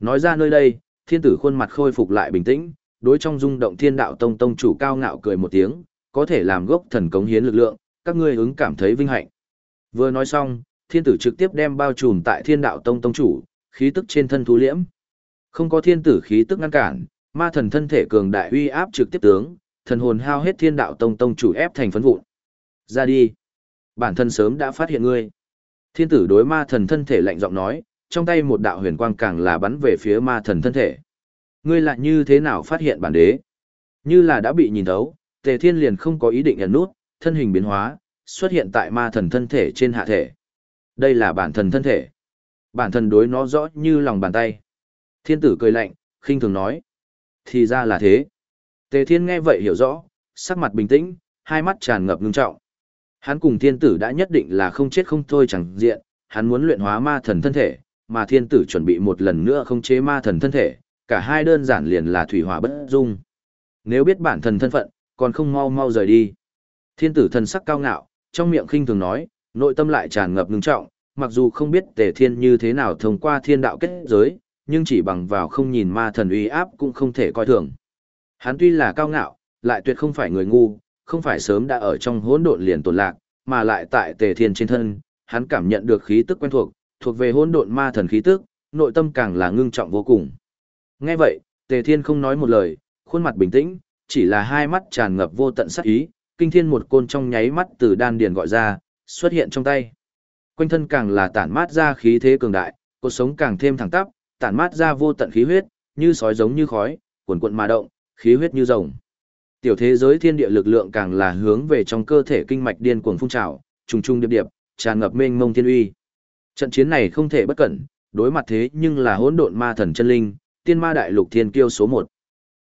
S1: Nói ra nơi đây, thiên tử khuôn mặt khôi phục lại bình tĩnh, đối trong rung động thiên đạo tông tông chủ cao ngạo cười một tiếng, có thể làm gốc thần cống hiến lực lượng, các ngươi ứng cảm thấy vinh hạnh. Vừa nói xong, thiên tử trực tiếp đem bao trùm tại thiên đạo tông tông chủ, khí tức trên thân thu liễm. Không có thiên tử khí tức ngăn cản, ma thần thân thể cường đại uy áp trực tiếp tướng, thần hồn hao hết thiên đạo tông tông chủ ép thành phấn vụn. Ra đi. Bản thân sớm đã phát hiện ngươi. Thiên tử đối ma thần thân thể lạnh giọng nói, trong tay một đạo huyền quang càng là bắn về phía ma thần thân thể. Ngươi lại như thế nào phát hiện bản đế? Như là đã bị nhìn thấu, tề thiên liền không có ý định ẩn nút, thân hình biến hóa, xuất hiện tại ma thần thân thể trên hạ thể. Đây là bản thần thân thể. Bản thần đối nó rõ như lòng bàn tay. Thiên tử cười lạnh, khinh thường nói. Thì ra là thế. Tề thiên nghe vậy hiểu rõ, sắc mặt bình tĩnh, hai mắt tràn ngập ngưng trọng. Hắn cùng thiên tử đã nhất định là không chết không thôi chẳng diện, hắn muốn luyện hóa ma thần thân thể, mà thiên tử chuẩn bị một lần nữa không chế ma thần thân thể, cả hai đơn giản liền là thủy hỏa bất dung. Nếu biết bản thân thân phận, còn không mau mau rời đi. Thiên tử thần sắc cao ngạo, trong miệng khinh thường nói, nội tâm lại tràn ngập ngưng trọng, mặc dù không biết tề thiên như thế nào thông qua thiên đạo kết giới, nhưng chỉ bằng vào không nhìn ma thần uy áp cũng không thể coi thường. Hắn tuy là cao ngạo, lại tuyệt không phải người ngu, không phải sớm đã ở trong hỗn độn liền tồn lạc, mà lại tại tề thiên trên thân, hắn cảm nhận được khí tức quen thuộc, thuộc về hỗn độn ma thần khí tức, nội tâm càng là ngưng trọng vô cùng. Nghe vậy, tề thiên không nói một lời, khuôn mặt bình tĩnh, chỉ là hai mắt tràn ngập vô tận sát ý, kinh thiên một côn trong nháy mắt từ đan điền gọi ra, xuất hiện trong tay. Quanh thân càng là tản mát ra khí thế cường đại, cuộc sống càng thêm thẳng tắp, tản mát ra vô tận khí huyết, như sói giống như khói, cuồn cuộn mà động, khí huyết như rồng. Tiểu thế giới thiên địa lực lượng càng là hướng về trong cơ thể kinh mạch điên cuồng phun trào, trùng trùng điệp điệp, tràn ngập mênh mông thiên uy. Trận chiến này không thể bất cẩn, đối mặt thế nhưng là hỗn độn ma thần chân linh, tiên ma đại lục thiên kiêu số một.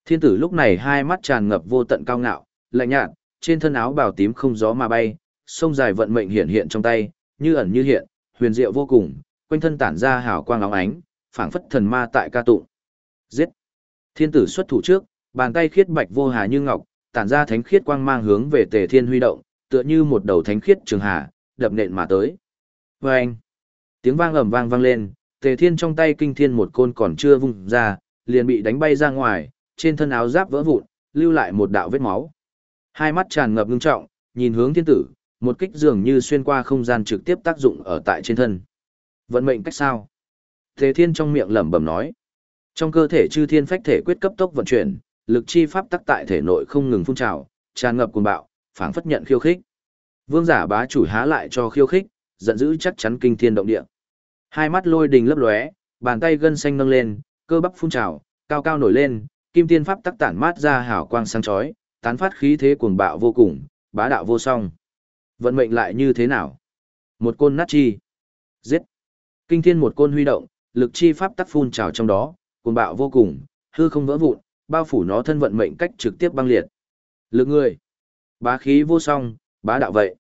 S1: Thiên tử lúc này hai mắt tràn ngập vô tận cao ngạo, lạnh nhạt, trên thân áo bào tím không gió mà bay, sông dài vận mệnh hiện hiện trong tay, như ẩn như hiện, huyền diệu vô cùng, quanh thân tản ra hào quang óng ánh, phảng phất thần ma tại ca tụng. Giết! Thiên tử xuất thủ trước, bàn tay khiết bạch vô hà như ngọc, tản ra thánh khiết quang mang hướng về Tề Thiên huy động, tựa như một đầu thánh khiết trường hà, đập nện mà tới. Vâng! Tiếng vang ầm vang vang lên, Tề Thiên trong tay kinh thiên một côn còn chưa vung ra, liền bị đánh bay ra ngoài, trên thân áo giáp vỡ vụn, lưu lại một đạo vết máu. Hai mắt tràn ngập ngưng trọng, nhìn hướng thiên tử, một kích dường như xuyên qua không gian trực tiếp tác dụng ở tại trên thân. Vận mệnh cách sao? Tề Thiên trong miệng lẩm bẩm nói. Trong cơ thể chư thiên phách thể quyết cấp tốc vận chuyển, lực chi pháp tắc tại thể nội không ngừng phun trào, tràn ngập cuồng bạo, phảng phất nhận khiêu khích. Vương giả bá chủ há lại cho khiêu khích, giận dữ chắc chắn kinh thiên động địa. Hai mắt lôi đình lấp lóe, bàn tay gân xanh nâng lên, cơ bắp phun trào, cao cao nổi lên, kim tiên pháp tắc tản mát ra hào quang sáng chói, tán phát khí thế cuồng bạo vô cùng, bá đạo vô song. Vận mệnh lại như thế nào? Một côn nát chi. Giết. Kinh thiên một côn huy động, lực chi pháp tắc phun trào trong đó, cuồng bạo vô cùng, hư không vỡ vụn, bao phủ nó thân vận mệnh cách trực tiếp băng liệt. Lực người. Bá khí vô song, bá đạo vậy.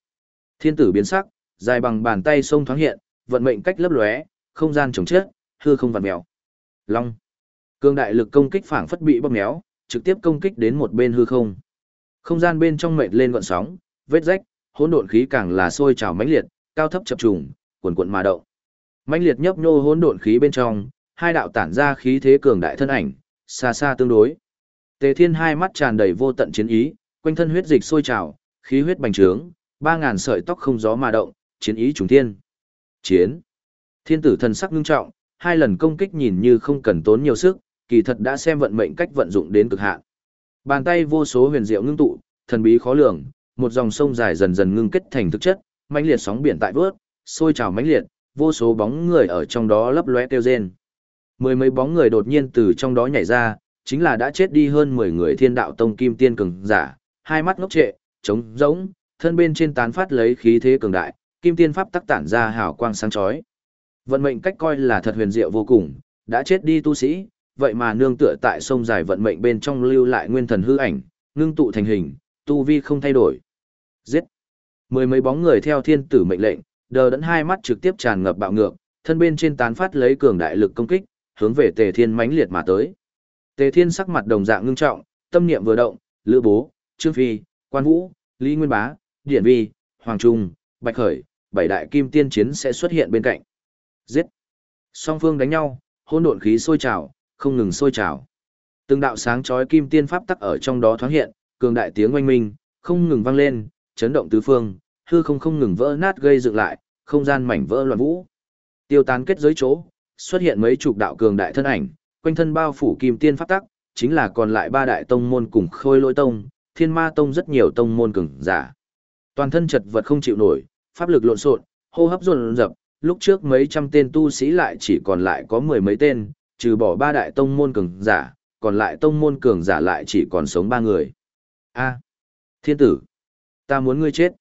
S1: Thiên tử biến sắc, dài bằng bàn tay sông thoáng hiện, vận mệnh cách lấp lóe, không gian trồng chết, hư không vặn mèo. Long. Cương đại lực công kích phảng phất bị bóp méo, trực tiếp công kích đến một bên hư không. Không gian bên trong mệt lên gọn sóng, vết rách, hỗn độn khí càng là sôi trào mãnh liệt, cao thấp chập trùng, cuồn cuộn mà động. Mãnh liệt nhấp nhô hỗn độn khí bên trong, hai đạo tản ra khí thế cường đại thân ảnh, xa xa tương đối. Tề Thiên hai mắt tràn đầy vô tận chiến ý, quanh thân huyết dịch sôi trào, khí huyết bành trướng, ba ngàn sợi tóc không gió mà động, chiến ý trùng thiên. Chiến. Thiên tử thần sắc ngưng trọng, hai lần công kích nhìn như không cần tốn nhiều sức, kỳ thật đã xem vận mệnh cách vận dụng đến cực hạn. Bàn tay vô số huyền diệu ngưng tụ, thần bí khó lường, một dòng sông dài dần dần ngưng kết thành thực chất, mãnh liệt sóng biển tại vớt, sôi trào mãnh liệt, vô số bóng người ở trong đó lấp lóe kêu rên. Mười mấy bóng người đột nhiên từ trong đó nhảy ra, chính là đã chết đi hơn 10 người thiên đạo tông kim tiên cường giả, hai mắt ngốc trệ, trống rỗng, thân bên trên tán phát lấy khí thế cường đại, kim tiên pháp tắc tản ra hào quang sáng chói. Vận mệnh cách coi là thật huyền diệu vô cùng, đã chết đi tu sĩ, vậy mà nương tựa tại sông dài vận mệnh bên trong lưu lại nguyên thần hư ảnh, ngưng tụ thành hình, tu vi không thay đổi. Giết! Mười mấy bóng người theo thiên tử mệnh lệnh, đờ đẫn hai mắt trực tiếp tràn ngập bạo ngược, thân bên trên tán phát lấy cường đại lực công kích, hướng về Tề Thiên mãnh liệt mà tới. Tề Thiên sắc mặt đồng dạng ngưng trọng, tâm niệm vừa động, Lữ Bố, Trương Phi, Quan Vũ, Lý Nguyên Bá, Điển Vi, Hoàng Trung, Bạch Khởi, bảy đại kim tiên chiến sẽ xuất hiện bên cạnh. Giết! Song phương đánh nhau, hỗn độn khí sôi trào, không ngừng sôi trào. Từng đạo sáng chói kim tiên pháp tắc ở trong đó thoáng hiện, cường đại tiếng oanh minh, không ngừng vang lên, chấn động tứ phương, hư không không ngừng vỡ nát gây dựng lại, không gian mảnh vỡ loạn vũ. Tiêu tán kết giới chỗ, xuất hiện mấy chục đạo cường đại thân ảnh, quanh thân bao phủ kim tiên pháp tắc, chính là còn lại ba đại tông môn cùng Khôi Lôi tông, Thiên Ma tông rất nhiều tông môn cường giả. Toàn thân chật vật không chịu nổi, pháp lực lộn xộn, hô hấp dồn dập, lúc trước mấy trăm tên tu sĩ lại chỉ còn lại có mười mấy tên, trừ bỏ ba đại tông môn cường giả, còn lại tông môn cường giả lại chỉ còn sống ba người. A, thiên tử, ta muốn ngươi chết.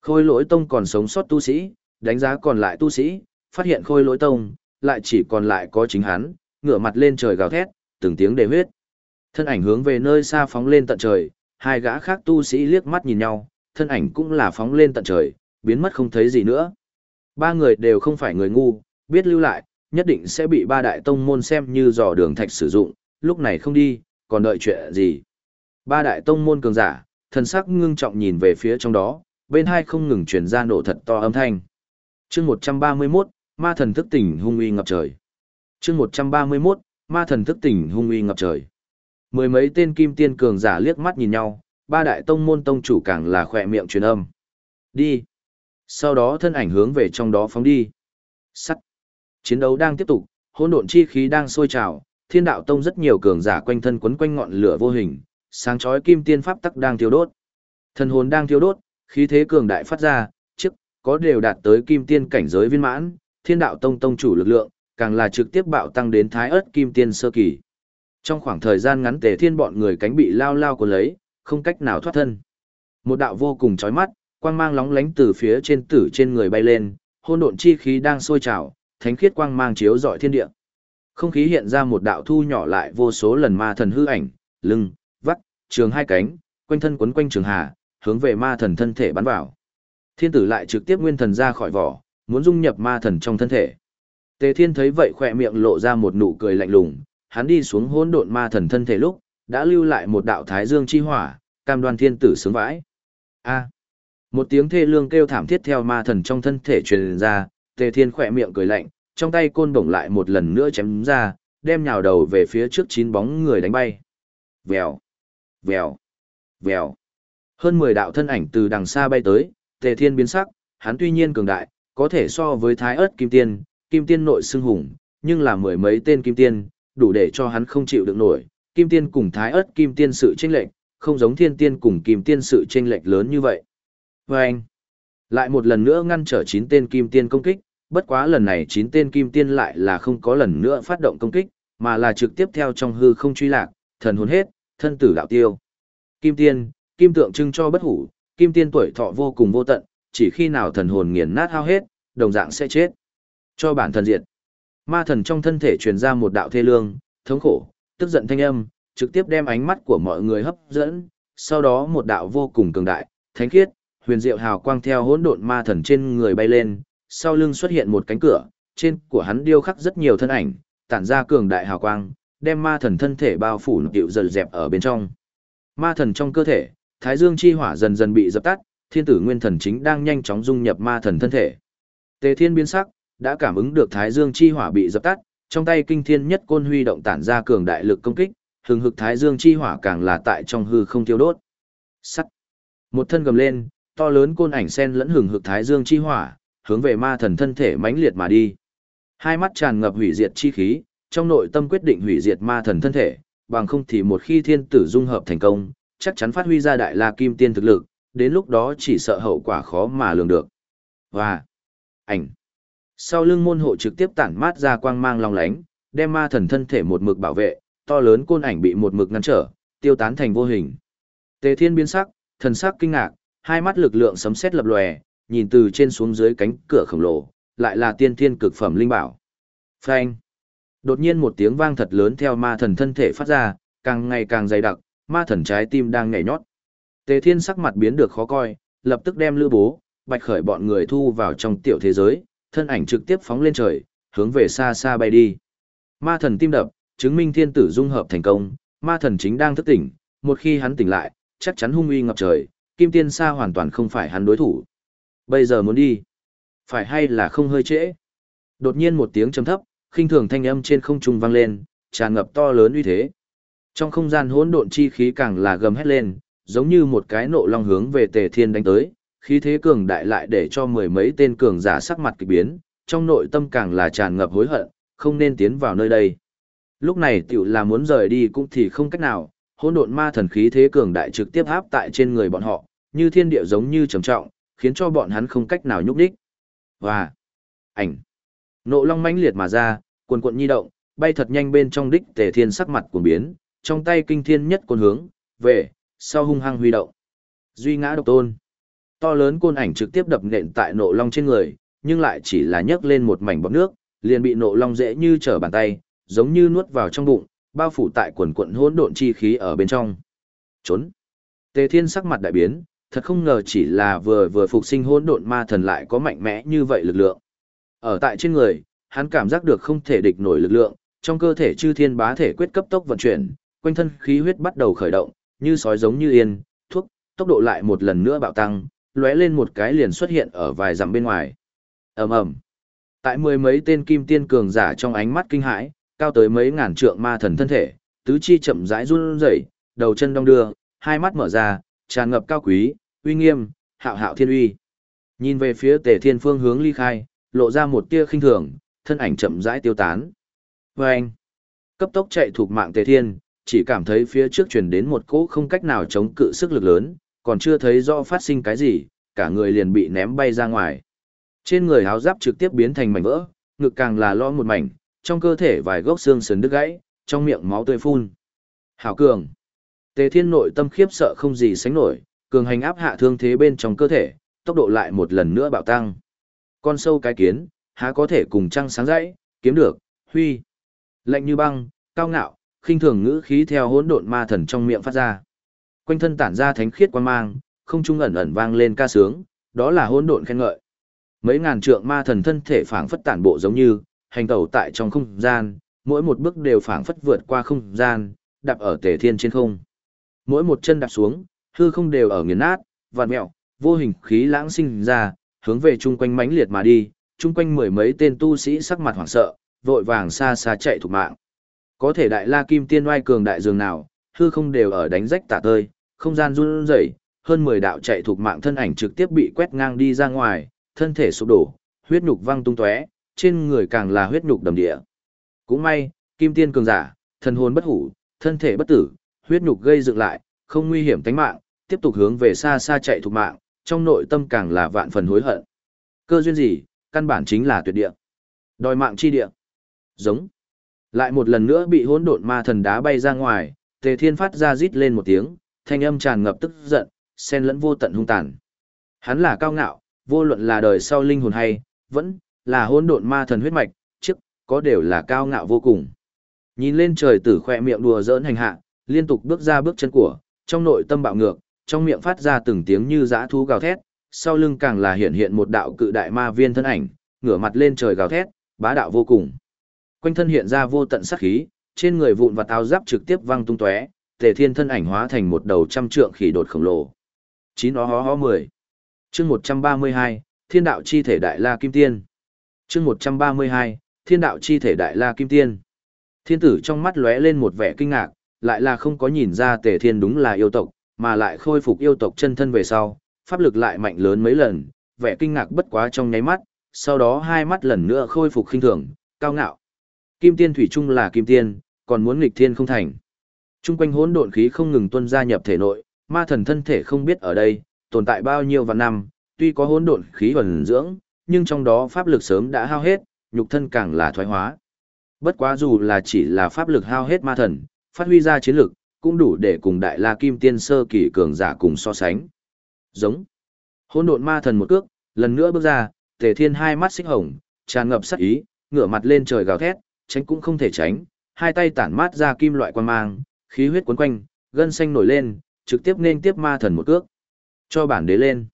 S1: Khôi lỗi tông còn sống sót tu sĩ, đánh giá còn lại tu sĩ, phát hiện khôi lỗi tông, lại chỉ còn lại có chính hắn, ngửa mặt lên trời gào thét, từng tiếng đề huyết. Thân ảnh hướng về nơi xa phóng lên tận trời, hai gã khác tu sĩ liếc mắt nhìn nhau, thân ảnh cũng là phóng lên tận trời, biến mất không thấy gì nữa. Ba người đều không phải người ngu, biết lưu lại, nhất định sẽ bị ba đại tông môn xem như dò đường thạch sử dụng, lúc này không đi, còn đợi chuyện gì. Ba đại tông môn cường giả, thần sắc ngưng trọng nhìn về phía trong đó, bên hai không ngừng truyền ra nổ thật to âm thanh. chương 131, ma thần thức tỉnh hung uy ngập trời. chương 131, ma thần thức tỉnh hung uy ngập trời. Mười mấy tên kim tiên cường giả liếc mắt nhìn nhau, ba đại tông môn tông chủ càng là khỏe miệng truyền âm. Đi. Sau đó thân ảnh hướng về trong đó phóng đi. Sắt. Chiến đấu đang tiếp tục, hỗn độn chi khí đang sôi trào, thiên đạo tông rất nhiều cường giả quanh thân quấn quanh ngọn lửa vô hình, sáng chói kim tiên pháp tắc đang thiêu đốt. Thần hồn đang thiêu đốt, khí thế cường đại phát ra, trước có đều đạt tới kim tiên cảnh giới viên mãn, thiên đạo tông tông chủ lực lượng, càng là trực tiếp bạo tăng đến thái ớt kim tiên sơ kỳ. Trong khoảng thời gian ngắn tề thiên bọn người cánh bị lao lao của lấy, không cách nào thoát thân. Một đạo vô cùng chói mắt, quang mang lóng lánh từ phía trên tử trên người bay lên, hôn độn chi khí đang sôi trào, thánh khiết quang mang chiếu rọi thiên địa. Không khí hiện ra một đạo thu nhỏ lại vô số lần ma thần hư ảnh, lưng, vắt, trường hai cánh, quanh thân quấn quanh trường hà, hướng về ma thần thân thể bắn vào. Thiên tử lại trực tiếp nguyên thần ra khỏi vỏ, muốn dung nhập ma thần trong thân thể. Tề Thiên thấy vậy khỏe miệng lộ ra một nụ cười lạnh lùng, hắn đi xuống hỗn độn ma thần thân thể lúc, đã lưu lại một đạo thái dương chi hỏa, cam đoan thiên tử sướng vãi. A. Một tiếng thê lương kêu thảm thiết theo ma thần trong thân thể truyền ra, Tề Thiên khỏe miệng cười lạnh, trong tay côn bổng lại một lần nữa chém ra, đem nhào đầu về phía trước chín bóng người đánh bay. Vèo, vèo, vèo. Hơn 10 đạo thân ảnh từ đằng xa bay tới, Tề Thiên biến sắc, hắn tuy nhiên cường đại, có thể so với Thái Ức Kim Tiên, Kim Tiên nội xưng hùng, nhưng là mười mấy tên Kim Tiên, đủ để cho hắn không chịu được nổi. Kim Tiên cùng Thái Ức Kim Tiên sự chênh lệch, không giống Thiên Tiên cùng Kim Tiên sự chênh lệch lớn như vậy. Và anh, lại một lần nữa ngăn trở chín tên Kim Tiên công kích, bất quá lần này chín tên Kim Tiên lại là không có lần nữa phát động công kích, mà là trực tiếp theo trong hư không truy lạc, thần hồn hết, thân tử đạo tiêu. Kim Tiên, Kim tượng trưng cho bất hủ, Kim Tiên tuổi thọ vô cùng vô tận, chỉ khi nào thần hồn nghiền nát hao hết, đồng dạng sẽ chết. Cho bản thần diệt. Ma thần trong thân thể truyền ra một đạo thê lương, thống khổ, tức giận thanh âm, trực tiếp đem ánh mắt của mọi người hấp dẫn, sau đó một đạo vô cùng cường đại, thánh khiết, huyền diệu hào quang theo hỗn độn ma thần trên người bay lên, sau lưng xuất hiện một cánh cửa, trên của hắn điêu khắc rất nhiều thân ảnh, tản ra cường đại hào quang, đem ma thần thân thể bao phủ nụ dần dẹp ở bên trong. Ma thần trong cơ thể, thái dương chi hỏa dần dần bị dập tắt, thiên tử nguyên thần chính đang nhanh chóng dung nhập ma thần thân thể. Tề Thiên biến sắc, đã cảm ứng được thái dương chi hỏa bị dập tắt, trong tay kinh thiên nhất côn huy động tản ra cường đại lực công kích, hừng hực thái dương chi hỏa càng là tại trong hư không tiêu đốt. Sắt. Một thân gầm lên, to lớn côn ảnh sen lẫn hừng hực thái dương chi hỏa, hướng về ma thần thân thể mãnh liệt mà đi. Hai mắt tràn ngập hủy diệt chi khí, trong nội tâm quyết định hủy diệt ma thần thân thể, bằng không thì một khi thiên tử dung hợp thành công, chắc chắn phát huy ra đại la kim tiên thực lực, đến lúc đó chỉ sợ hậu quả khó mà lường được. Và ảnh. Sau lưng môn hộ trực tiếp tản mát ra quang mang long lánh, đem ma thần thân thể một mực bảo vệ, to lớn côn ảnh bị một mực ngăn trở, tiêu tán thành vô hình. Tề Thiên biến sắc, thần sắc kinh ngạc, hai mắt lực lượng sấm sét lập lòe, nhìn từ trên xuống dưới cánh cửa khổng lồ, lại là tiên thiên cực phẩm linh bảo. Phanh. Đột nhiên một tiếng vang thật lớn theo ma thần thân thể phát ra, càng ngày càng dày đặc, ma thần trái tim đang nhảy nhót. Tề Thiên sắc mặt biến được khó coi, lập tức đem lữ bố, bạch khởi bọn người thu vào trong tiểu thế giới, thân ảnh trực tiếp phóng lên trời, hướng về xa xa bay đi. Ma thần tim đập, chứng minh thiên tử dung hợp thành công, ma thần chính đang thức tỉnh, một khi hắn tỉnh lại, chắc chắn hung uy ngập trời, kim tiên sa hoàn toàn không phải hắn đối thủ. Bây giờ muốn đi, phải hay là không hơi trễ? Đột nhiên một tiếng trầm thấp, khinh thường thanh âm trên không trung vang lên, tràn ngập to lớn uy thế. Trong không gian hỗn độn chi khí càng là gầm hét lên, giống như một cái nộ long hướng về Tề Thiên đánh tới, khí thế cường đại lại để cho mười mấy tên cường giả sắc mặt kỳ biến, trong nội tâm càng là tràn ngập hối hận, không nên tiến vào nơi đây. Lúc này tiểu là muốn rời đi cũng thì không cách nào, hỗn độn ma thần khí thế cường đại trực tiếp áp tại trên người bọn họ, như thiên địa giống như trầm trọng, khiến cho bọn hắn không cách nào nhúc đích. Và ảnh nộ long mãnh liệt mà ra, cuồn cuộn nhi động, bay thật nhanh bên trong đích Tề Thiên sắc mặt cuồng biến, trong tay kinh thiên nhất côn hướng, về, sau hung hăng huy động. Duy ngã độc tôn. To lớn côn ảnh trực tiếp đập nện tại nộ long trên người, nhưng lại chỉ là nhấc lên một mảnh bọt nước, liền bị nộ long dễ như trở bàn tay, giống như nuốt vào trong bụng, bao phủ tại quần quận hỗn độn chi khí ở bên trong. Trốn. Tề Thiên sắc mặt đại biến, thật không ngờ chỉ là vừa vừa phục sinh hỗn độn ma thần lại có mạnh mẽ như vậy lực lượng. Ở tại trên người, hắn cảm giác được không thể địch nổi lực lượng, trong cơ thể chư thiên bá thể quyết cấp tốc vận chuyển, quanh thân khí huyết bắt đầu khởi động, như sói giống như yên, thuốc, tốc độ lại một lần nữa bạo tăng, lóe lên một cái liền xuất hiện ở vài dặm bên ngoài. Ầm ầm. Tại mười mấy tên kim tiên cường giả trong ánh mắt kinh hãi, cao tới mấy ngàn trượng ma thần thân thể, tứ chi chậm rãi run rẩy, đầu chân đong đưa, hai mắt mở ra, tràn ngập cao quý, uy nghiêm, hạo hạo thiên uy. Nhìn về phía Tề Thiên phương hướng ly khai, lộ ra một tia khinh thường, thân ảnh chậm rãi tiêu tán. Và anh, cấp tốc chạy thuộc mạng Tề Thiên, chỉ cảm thấy phía trước truyền đến một cỗ không cách nào chống cự sức lực lớn, còn chưa thấy rõ phát sinh cái gì, cả người liền bị ném bay ra ngoài. Trên người áo giáp trực tiếp biến thành mảnh vỡ, ngực càng là lo một mảnh, trong cơ thể vài gốc xương sườn đứt gãy, trong miệng máu tươi phun. Hảo cường. Tề Thiên nội tâm khiếp sợ không gì sánh nổi, cường hành áp hạ thương thế bên trong cơ thể, tốc độ lại một lần nữa bạo tăng. Con sâu cái kiến, há có thể cùng trăng sáng dãy, kiếm được, huy. Lạnh như băng, cao ngạo, khinh thường ngữ khí theo hỗn độn ma thần trong miệng phát ra. Quanh thân tản ra thánh khiết quan mang, không trung ẩn ẩn vang lên ca sướng, đó là hỗn độn khen ngợi. Mấy ngàn trượng ma thần thân thể phảng phất tản bộ giống như, hành tẩu tại trong không gian, mỗi một bước đều phảng phất vượt qua không gian, đạp ở tề thiên trên không. Mỗi một chân đạp xuống, hư không đều ở nghiền nát, vạn mẹo, vô hình khí lãng sinh ra, hướng về chung quanh mãnh liệt mà đi, chung quanh mười mấy tên tu sĩ sắc mặt hoảng sợ, vội vàng xa xa chạy thủ mạng. Có thể đại la kim tiên oai cường đại dường nào, hư không đều ở đánh rách tả tơi, không gian run rẩy, hơn 10 đạo chạy thuộc mạng thân ảnh trực tiếp bị quét ngang đi ra ngoài, thân thể sụp đổ, huyết nhục văng tung tóe, trên người càng là huyết nhục đầm địa. Cũng may, kim tiên cường giả, thần hồn bất hủ, thân thể bất tử, huyết nhục gây dựng lại, không nguy hiểm tính mạng, tiếp tục hướng về xa xa chạy thuộc mạng, trong nội tâm càng là vạn phần hối hận. Cơ duyên gì, căn bản chính là tuyệt địa. Đòi mạng chi địa. Giống. Lại một lần nữa bị hỗn độn ma thần đá bay ra ngoài, Tề Thiên phát ra rít lên một tiếng, thanh âm tràn ngập tức giận, xen lẫn vô tận hung tàn. Hắn là cao ngạo, vô luận là đời sau linh hồn hay, vẫn là hỗn độn ma thần huyết mạch, trước có đều là cao ngạo vô cùng. Nhìn lên trời tử khoe miệng đùa giỡn hành hạ, liên tục bước ra bước chân của, trong nội tâm bạo ngược, trong miệng phát ra từng tiếng như dã thú gào thét, sau lưng càng là hiện hiện một đạo cự đại ma viên thân ảnh, ngửa mặt lên trời gào thét, bá đạo vô cùng. Quanh thân hiện ra vô tận sát khí, trên người vụn và áo giáp trực tiếp văng tung tóe, Tề Thiên thân ảnh hóa thành một đầu trăm trượng khỉ đột khổng lồ. Chín ó hó hó mười. Chương một trăm ba mươi hai, Thiên đạo chi thể đại la kim tiên. Chương một trăm ba mươi hai, Thiên đạo chi thể đại la kim tiên. Thiên tử trong mắt lóe lên một vẻ kinh ngạc, lại là không có nhìn ra Tề Thiên đúng là yêu tộc, mà lại khôi phục yêu tộc chân thân về sau, pháp lực lại mạnh lớn mấy lần, vẻ kinh ngạc bất quá trong nháy mắt, sau đó hai mắt lần nữa khôi phục khinh thường, cao ngạo. Kim tiên thủy chung là kim tiên, còn muốn nghịch thiên không thành. Trung quanh hỗn độn khí không ngừng tuân gia nhập thể nội, ma thần thân thể không biết ở đây, tồn tại bao nhiêu vạn năm, tuy có hỗn độn khí ẩn dưỡng, nhưng trong đó pháp lực sớm đã hao hết, nhục thân càng là thoái hóa. Bất quá dù là chỉ là pháp lực hao hết ma thần, phát huy ra chiến lực, cũng đủ để cùng đại la kim tiên sơ kỳ cường giả cùng so sánh. Giống. Hỗn độn ma thần một cước, lần nữa bước ra, Tề Thiên hai mắt xích hồng, tràn ngập sát ý, ngửa mặt lên trời gào thét, tránh cũng không thể tránh, hai tay tản mát ra kim loại quan mang, khí huyết cuốn quanh, gân xanh nổi lên, trực tiếp nên tiếp ma thần một cước. Cho bản đế lên.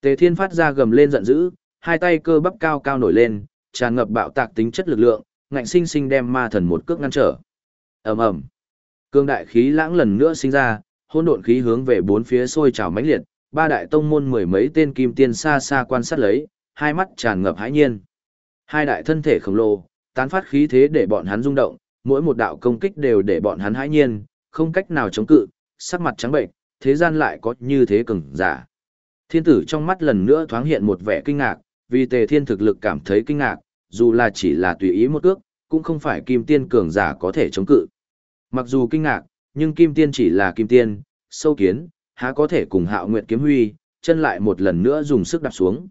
S1: Tề Thiên phát ra gầm lên giận dữ, hai tay cơ bắp cao cao nổi lên, tràn ngập bạo tạc tính chất lực lượng, ngạnh sinh sinh đem ma thần một cước ngăn trở. Ầm ầm. Cương đại khí lãng lần nữa sinh ra, hỗn độn khí hướng về bốn phía sôi trào mãnh liệt, ba đại tông môn mười mấy tên kim tiên xa xa quan sát lấy, hai mắt tràn ngập hãi nhiên. Hai đại thân thể khổng lồ, tán phát khí thế để bọn hắn rung động, mỗi một đạo công kích đều để bọn hắn hãi nhiên, không cách nào chống cự, sắc mặt trắng bệnh, thế gian lại có như thế cường giả. Thiên tử trong mắt lần nữa thoáng hiện một vẻ kinh ngạc, vì tề thiên thực lực cảm thấy kinh ngạc, dù là chỉ là tùy ý một ước, cũng không phải kim tiên cường giả có thể chống cự. Mặc dù kinh ngạc, nhưng kim tiên chỉ là kim tiên, sâu kiến, há có thể cùng hạo nguyệt kiếm huy, chân lại một lần nữa dùng sức đạp xuống.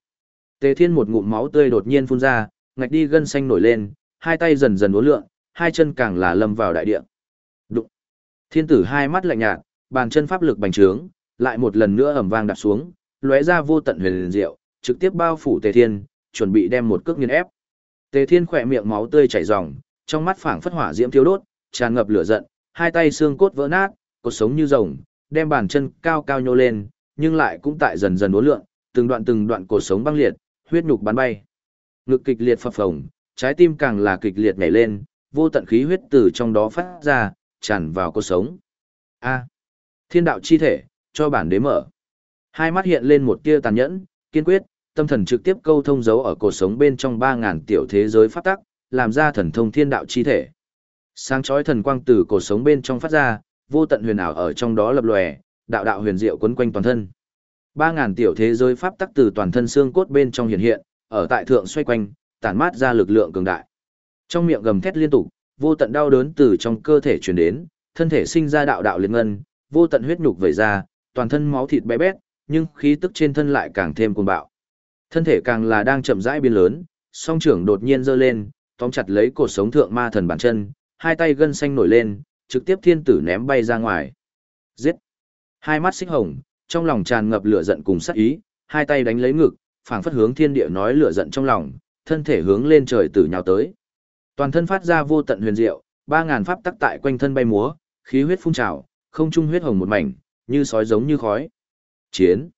S1: Tề thiên một ngụm máu tươi đột nhiên phun ra, ngạch đi gân xanh nổi lên, hai tay dần dần uốn lượn, hai chân càng là lâm vào đại địa. Đụng. Thiên tử hai mắt lạnh nhạt, bàn chân pháp lực bành trướng, lại một lần nữa ầm vang đạp xuống, lóe ra vô tận huyền diệu, trực tiếp bao phủ Tề Thiên, chuẩn bị đem một cước nghiền ép. Tề Thiên khỏe miệng máu tươi chảy ròng, trong mắt phảng phất hỏa diễm thiêu đốt, tràn ngập lửa giận, hai tay xương cốt vỡ nát, cột sống như rồng, đem bàn chân cao cao nhô lên, nhưng lại cũng tại dần dần uốn lượn, từng đoạn từng đoạn cột sống băng liệt, huyết nhục bắn bay. Ngực kịch liệt phập phồng, trái tim càng là kịch liệt nhảy lên, vô tận khí huyết từ trong đó phát ra, tràn vào cột sống. A. thiên đạo chi thể, cho bản đế mở. Hai mắt hiện lên một tia tàn nhẫn, kiên quyết, tâm thần trực tiếp câu thông dấu ở cột sống bên trong 3000 tiểu thế giới pháp tắc, làm ra thần thông thiên đạo chi thể. Sáng chói thần quang từ cột sống bên trong phát ra, vô tận huyền ảo ở trong đó lập lòe, đạo đạo huyền diệu quấn quanh toàn thân. 3000 tiểu thế giới pháp tắc từ toàn thân xương cốt bên trong hiện hiện, ở tại thượng xoay quanh, tản mát ra lực lượng cường đại. Trong miệng gầm thét liên tục, vô tận đau đớn từ trong cơ thể truyền đến, thân thể sinh ra đạo đạo liên ngân, vô tận huyết nhục vẩy ra, toàn thân máu thịt bé bét, nhưng khí tức trên thân lại càng thêm cuồng bạo. Thân thể càng là đang chậm rãi biến lớn, song trưởng đột nhiên giơ lên, tóm chặt lấy cột sống thượng ma thần bàn chân, hai tay gân xanh nổi lên, trực tiếp thiên tử ném bay ra ngoài. Giết! Hai mắt xích hồng, trong lòng tràn ngập lửa giận cùng sát ý, hai tay đánh lấy ngực, phảng phất hướng thiên địa nói lửa giận trong lòng, thân thể hướng lên trời tử nhào tới. Toàn thân phát ra vô tận huyền diệu, ba ngàn pháp tắc tại quanh thân bay múa, khí huyết phun trào, không trung huyết hồng một mảnh, như sói giống như khói. Chiến.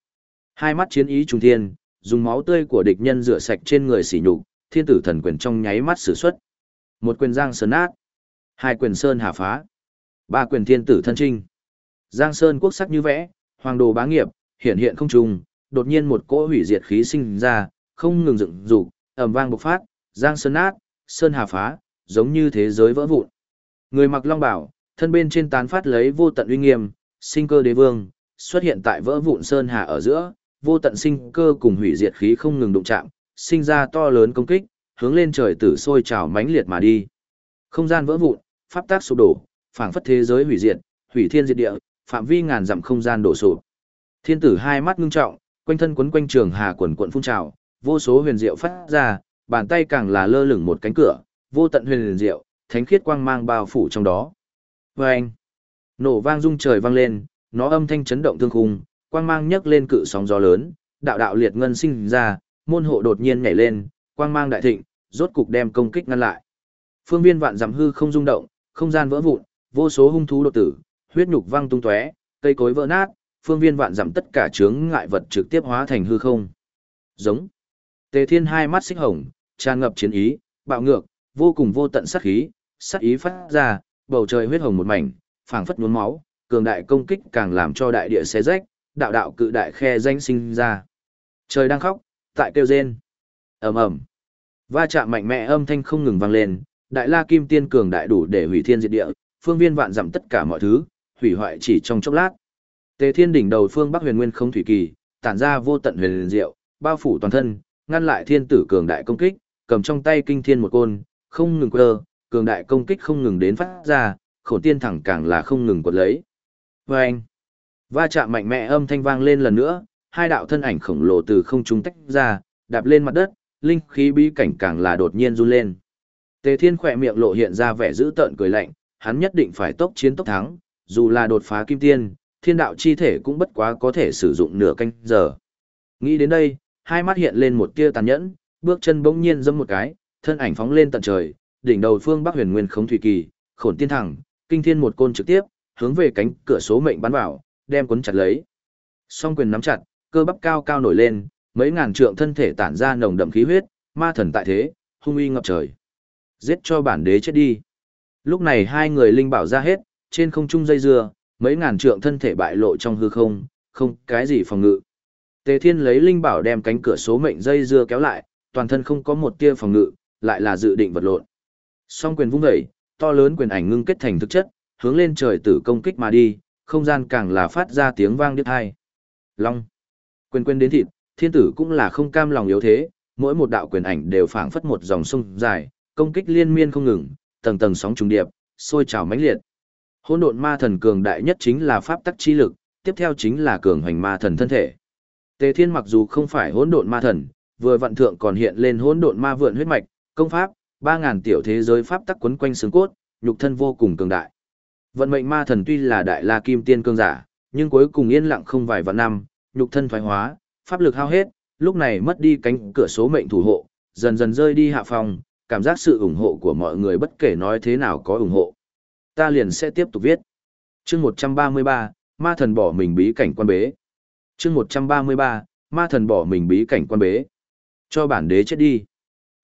S1: Hai mắt chiến ý trùng thiên, dùng máu tươi của địch nhân rửa sạch trên người sỉ nhục, thiên tử thần quyền trong nháy mắt sử xuất. Một quyền giang sơn nát, hai quyền sơn hà phá, ba quyền thiên tử thân trinh. Giang sơn quốc sắc như vẽ, hoàng đồ bá nghiệp, hiện hiện không trùng, đột nhiên một cỗ hủy diệt khí sinh ra, không ngừng dựng dục, ầm vang bộc phát, giang sơn nát, sơn hà phá, giống như thế giới vỡ vụn. Người mặc long bảo, thân bên trên tán phát lấy vô tận uy nghiêm, sinh cơ đế vương, xuất hiện tại vỡ vụn sơn hà ở giữa, vô tận sinh cơ cùng hủy diệt khí không ngừng đụng chạm, sinh ra to lớn công kích, hướng lên trời tử sôi trào mãnh liệt mà đi. Không gian vỡ vụn, pháp tác sụp đổ, phảng phất thế giới hủy diệt, hủy thiên diệt địa, phạm vi ngàn dặm không gian đổ sụp. Thiên tử hai mắt ngưng trọng, quanh thân quấn quanh trường hà quần quận phun trào, vô số huyền diệu phát ra, bàn tay càng là lơ lửng một cánh cửa, vô tận huyền diệu, thánh khiết quang mang bao phủ trong đó. Vâng! Nổ vang rung trời vang lên, nó âm thanh chấn động thương khung, quang mang nhấc lên cự sóng gió lớn, đạo đạo liệt ngân sinh ra, môn hộ đột nhiên nhảy lên, quang mang đại thịnh, rốt cục đem công kích ngăn lại. Phương viên vạn giảm hư không rung động, không gian vỡ vụn, vô số hung thú đột tử, huyết nhục văng tung tóe, cây cối vỡ nát, phương viên vạn giảm tất cả chướng ngại vật trực tiếp hóa thành hư không. Giống. Tề Thiên hai mắt xích hồng, tràn ngập chiến ý, bạo ngược, vô cùng vô tận sát khí, sát ý phát ra, bầu trời huyết hồng một mảnh, phảng phất nhuốm máu, cường đại công kích càng làm cho đại địa xé rách, đạo đạo cự đại khe danh sinh ra. Trời đang khóc, tại kêu rên. Ầm ầm. Va chạm mạnh mẽ âm thanh không ngừng vang lên, đại la kim tiên cường đại đủ để hủy thiên diệt địa, phương viên vạn giảm tất cả mọi thứ, hủy hoại chỉ trong chốc lát. Tề Thiên đỉnh đầu phương Bắc Huyền Nguyên không thủy kỳ, tản ra vô tận huyền liền diệu, bao phủ toàn thân, ngăn lại thiên tử cường đại công kích, cầm trong tay kinh thiên một côn, không ngừng quơ, cường đại công kích không ngừng đến phát ra, khổ tiên thẳng càng là không ngừng quật lấy. Vâng! anh, va chạm mạnh mẽ âm thanh vang lên lần nữa, hai đạo thân ảnh khổng lồ từ không trung tách ra, đạp lên mặt đất, linh khí bí cảnh càng là đột nhiên run lên. Tề Thiên khỏe miệng lộ hiện ra vẻ dữ tợn cười lạnh, hắn nhất định phải tốc chiến tốc thắng, dù là đột phá kim tiên, thiên đạo chi thể cũng bất quá có thể sử dụng nửa canh giờ. Nghĩ đến đây, hai mắt hiện lên một tia tàn nhẫn, bước chân bỗng nhiên giẫm một cái, thân ảnh phóng lên tận trời, đỉnh đầu phương Bắc Huyền Nguyên Khống Thủy Kỳ, khổn tiên thẳng, kinh thiên một côn trực tiếp, hướng về cánh cửa số mệnh bắn vào, đem cuốn chặt lấy. Song quyền nắm chặt, cơ bắp cao cao nổi lên, mấy ngàn trượng thân thể tản ra nồng đậm khí huyết, ma thần tại thế, hung uy ngập trời. Giết cho bản đế chết đi. Lúc này hai người linh bảo ra hết, trên không trung dây dưa, mấy ngàn trượng thân thể bại lộ trong hư không, không cái gì phòng ngự. Tề Thiên lấy linh bảo đem cánh cửa số mệnh dây dưa kéo lại, toàn thân không có một tia phòng ngự, lại là dự định vật lộn. Song quyền vung dậy, to lớn quyền ảnh ngưng kết thành thực chất, hướng lên trời tử công kích mà đi, không gian càng là phát ra tiếng vang điếc hai. Long. Quyền quyền đến thịt, thiên tử cũng là không cam lòng yếu thế, mỗi một đạo quyền ảnh đều phảng phất một dòng sông dài, công kích liên miên không ngừng, tầng tầng sóng trùng điệp, sôi trào mãnh liệt. Hỗn độn ma thần cường đại nhất chính là pháp tắc chi lực, tiếp theo chính là cường hành ma thần thân thể. Tề Thiên mặc dù không phải hỗn độn ma thần, vừa vận thượng còn hiện lên hỗn độn ma vượn huyết mạch, công pháp, 3000 tiểu thế giới pháp tắc quấn quanh xương cốt, nhục thân vô cùng cường đại. Vận mệnh ma thần tuy là đại la kim tiên cương giả, nhưng cuối cùng yên lặng không vài vạn năm, nhục thân thoái hóa, pháp lực hao hết, lúc này mất đi cánh cửa số mệnh thủ hộ, dần dần rơi đi hạ phòng, cảm giác sự ủng hộ của mọi người bất kể nói thế nào có ủng hộ. Ta liền sẽ tiếp tục viết. chương 133, ma thần bỏ mình bí cảnh quan bế. chương 133, ma thần bỏ mình bí cảnh quan bế. Cho bản đế chết đi.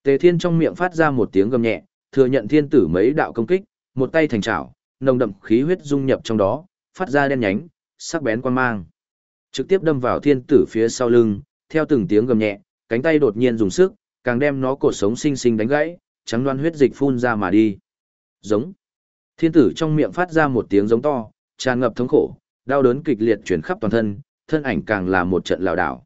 S1: Tề thiên trong miệng phát ra một tiếng gầm nhẹ, thừa nhận thiên tử mấy đạo công kích, một tay thành trảo, nồng đậm khí huyết dung nhập trong đó, phát ra đen nhánh, sắc bén quan mang. Trực tiếp đâm vào thiên tử phía sau lưng, theo từng tiếng gầm nhẹ, cánh tay đột nhiên dùng sức, càng đem nó cột sống sinh sinh đánh gãy, trắng đoan huyết dịch phun ra mà đi. Giống. Thiên tử trong miệng phát ra một tiếng giống to, tràn ngập thống khổ, đau đớn kịch liệt chuyển khắp toàn thân, thân ảnh càng là một trận lảo đảo.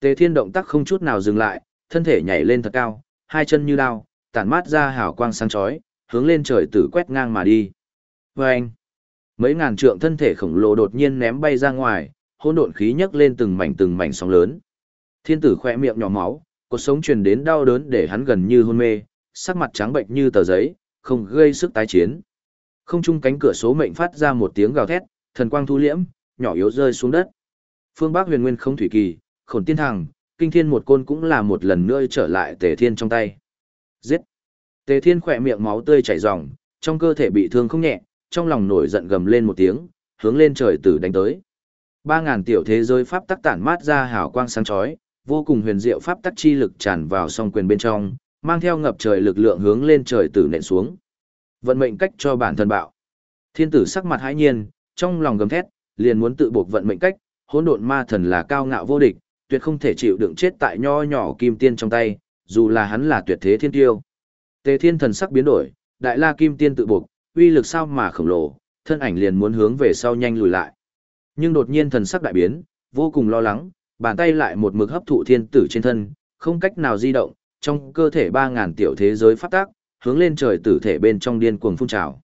S1: Tề Thiên động tác không chút nào dừng lại, thân thể nhảy lên thật cao, hai chân như đao, tản mát ra hào quang sáng chói, hướng lên trời tử quét ngang mà đi. Vâng! Mấy ngàn trượng thân thể khổng lồ đột nhiên ném bay ra ngoài, hỗn độn khí nhấc lên từng mảnh từng mảnh sóng lớn. Thiên tử khỏe miệng nhỏ máu, cuộc sống truyền đến đau đớn để hắn gần như hôn mê, sắc mặt trắng bệnh như tờ giấy, không gây sức tái chiến. Không Chung cánh cửa số mệnh phát ra một tiếng gào thét, thần quang thu liễm, nhỏ yếu rơi xuống đất. Phương Bắc Huyền Nguyên không thủy kỳ, Khổn Tiên thẳng, Kinh Thiên một côn cũng là một lần nữa trở lại Tề Thiên trong tay. Giết! Tề Thiên khỏe miệng máu tươi chảy ròng, trong cơ thể bị thương không nhẹ, trong lòng nổi giận gầm lên một tiếng, hướng lên trời tử đánh tới. Ba ngàn tiểu thế giới pháp tắc tản mát ra hào quang sáng chói, vô cùng huyền diệu pháp tắc chi lực tràn vào song quyền bên trong, mang theo ngập trời lực lượng hướng lên trời tử nện xuống. Vận mệnh cách cho bản thân bạo. Thiên tử sắc mặt hãi nhiên, trong lòng gầm thét, liền muốn tự buộc vận mệnh cách, hỗn độn ma thần là cao ngạo vô địch, tuyệt không thể chịu đựng chết tại nho nhỏ kim tiên trong tay, dù là hắn là tuyệt thế thiên tiêu. Tề Thiên thần sắc biến đổi, đại la kim tiên tự buộc, uy lực sao mà khổng lồ, thân ảnh liền muốn hướng về sau nhanh lùi lại. Nhưng đột nhiên thần sắc đại biến, vô cùng lo lắng, bàn tay lại một mực hấp thụ thiên tử trên thân, không cách nào di động, trong cơ thể 3000 tiểu thế giới pháp tắc, hướng lên trời tử thể bên trong điên cuồng phun trào.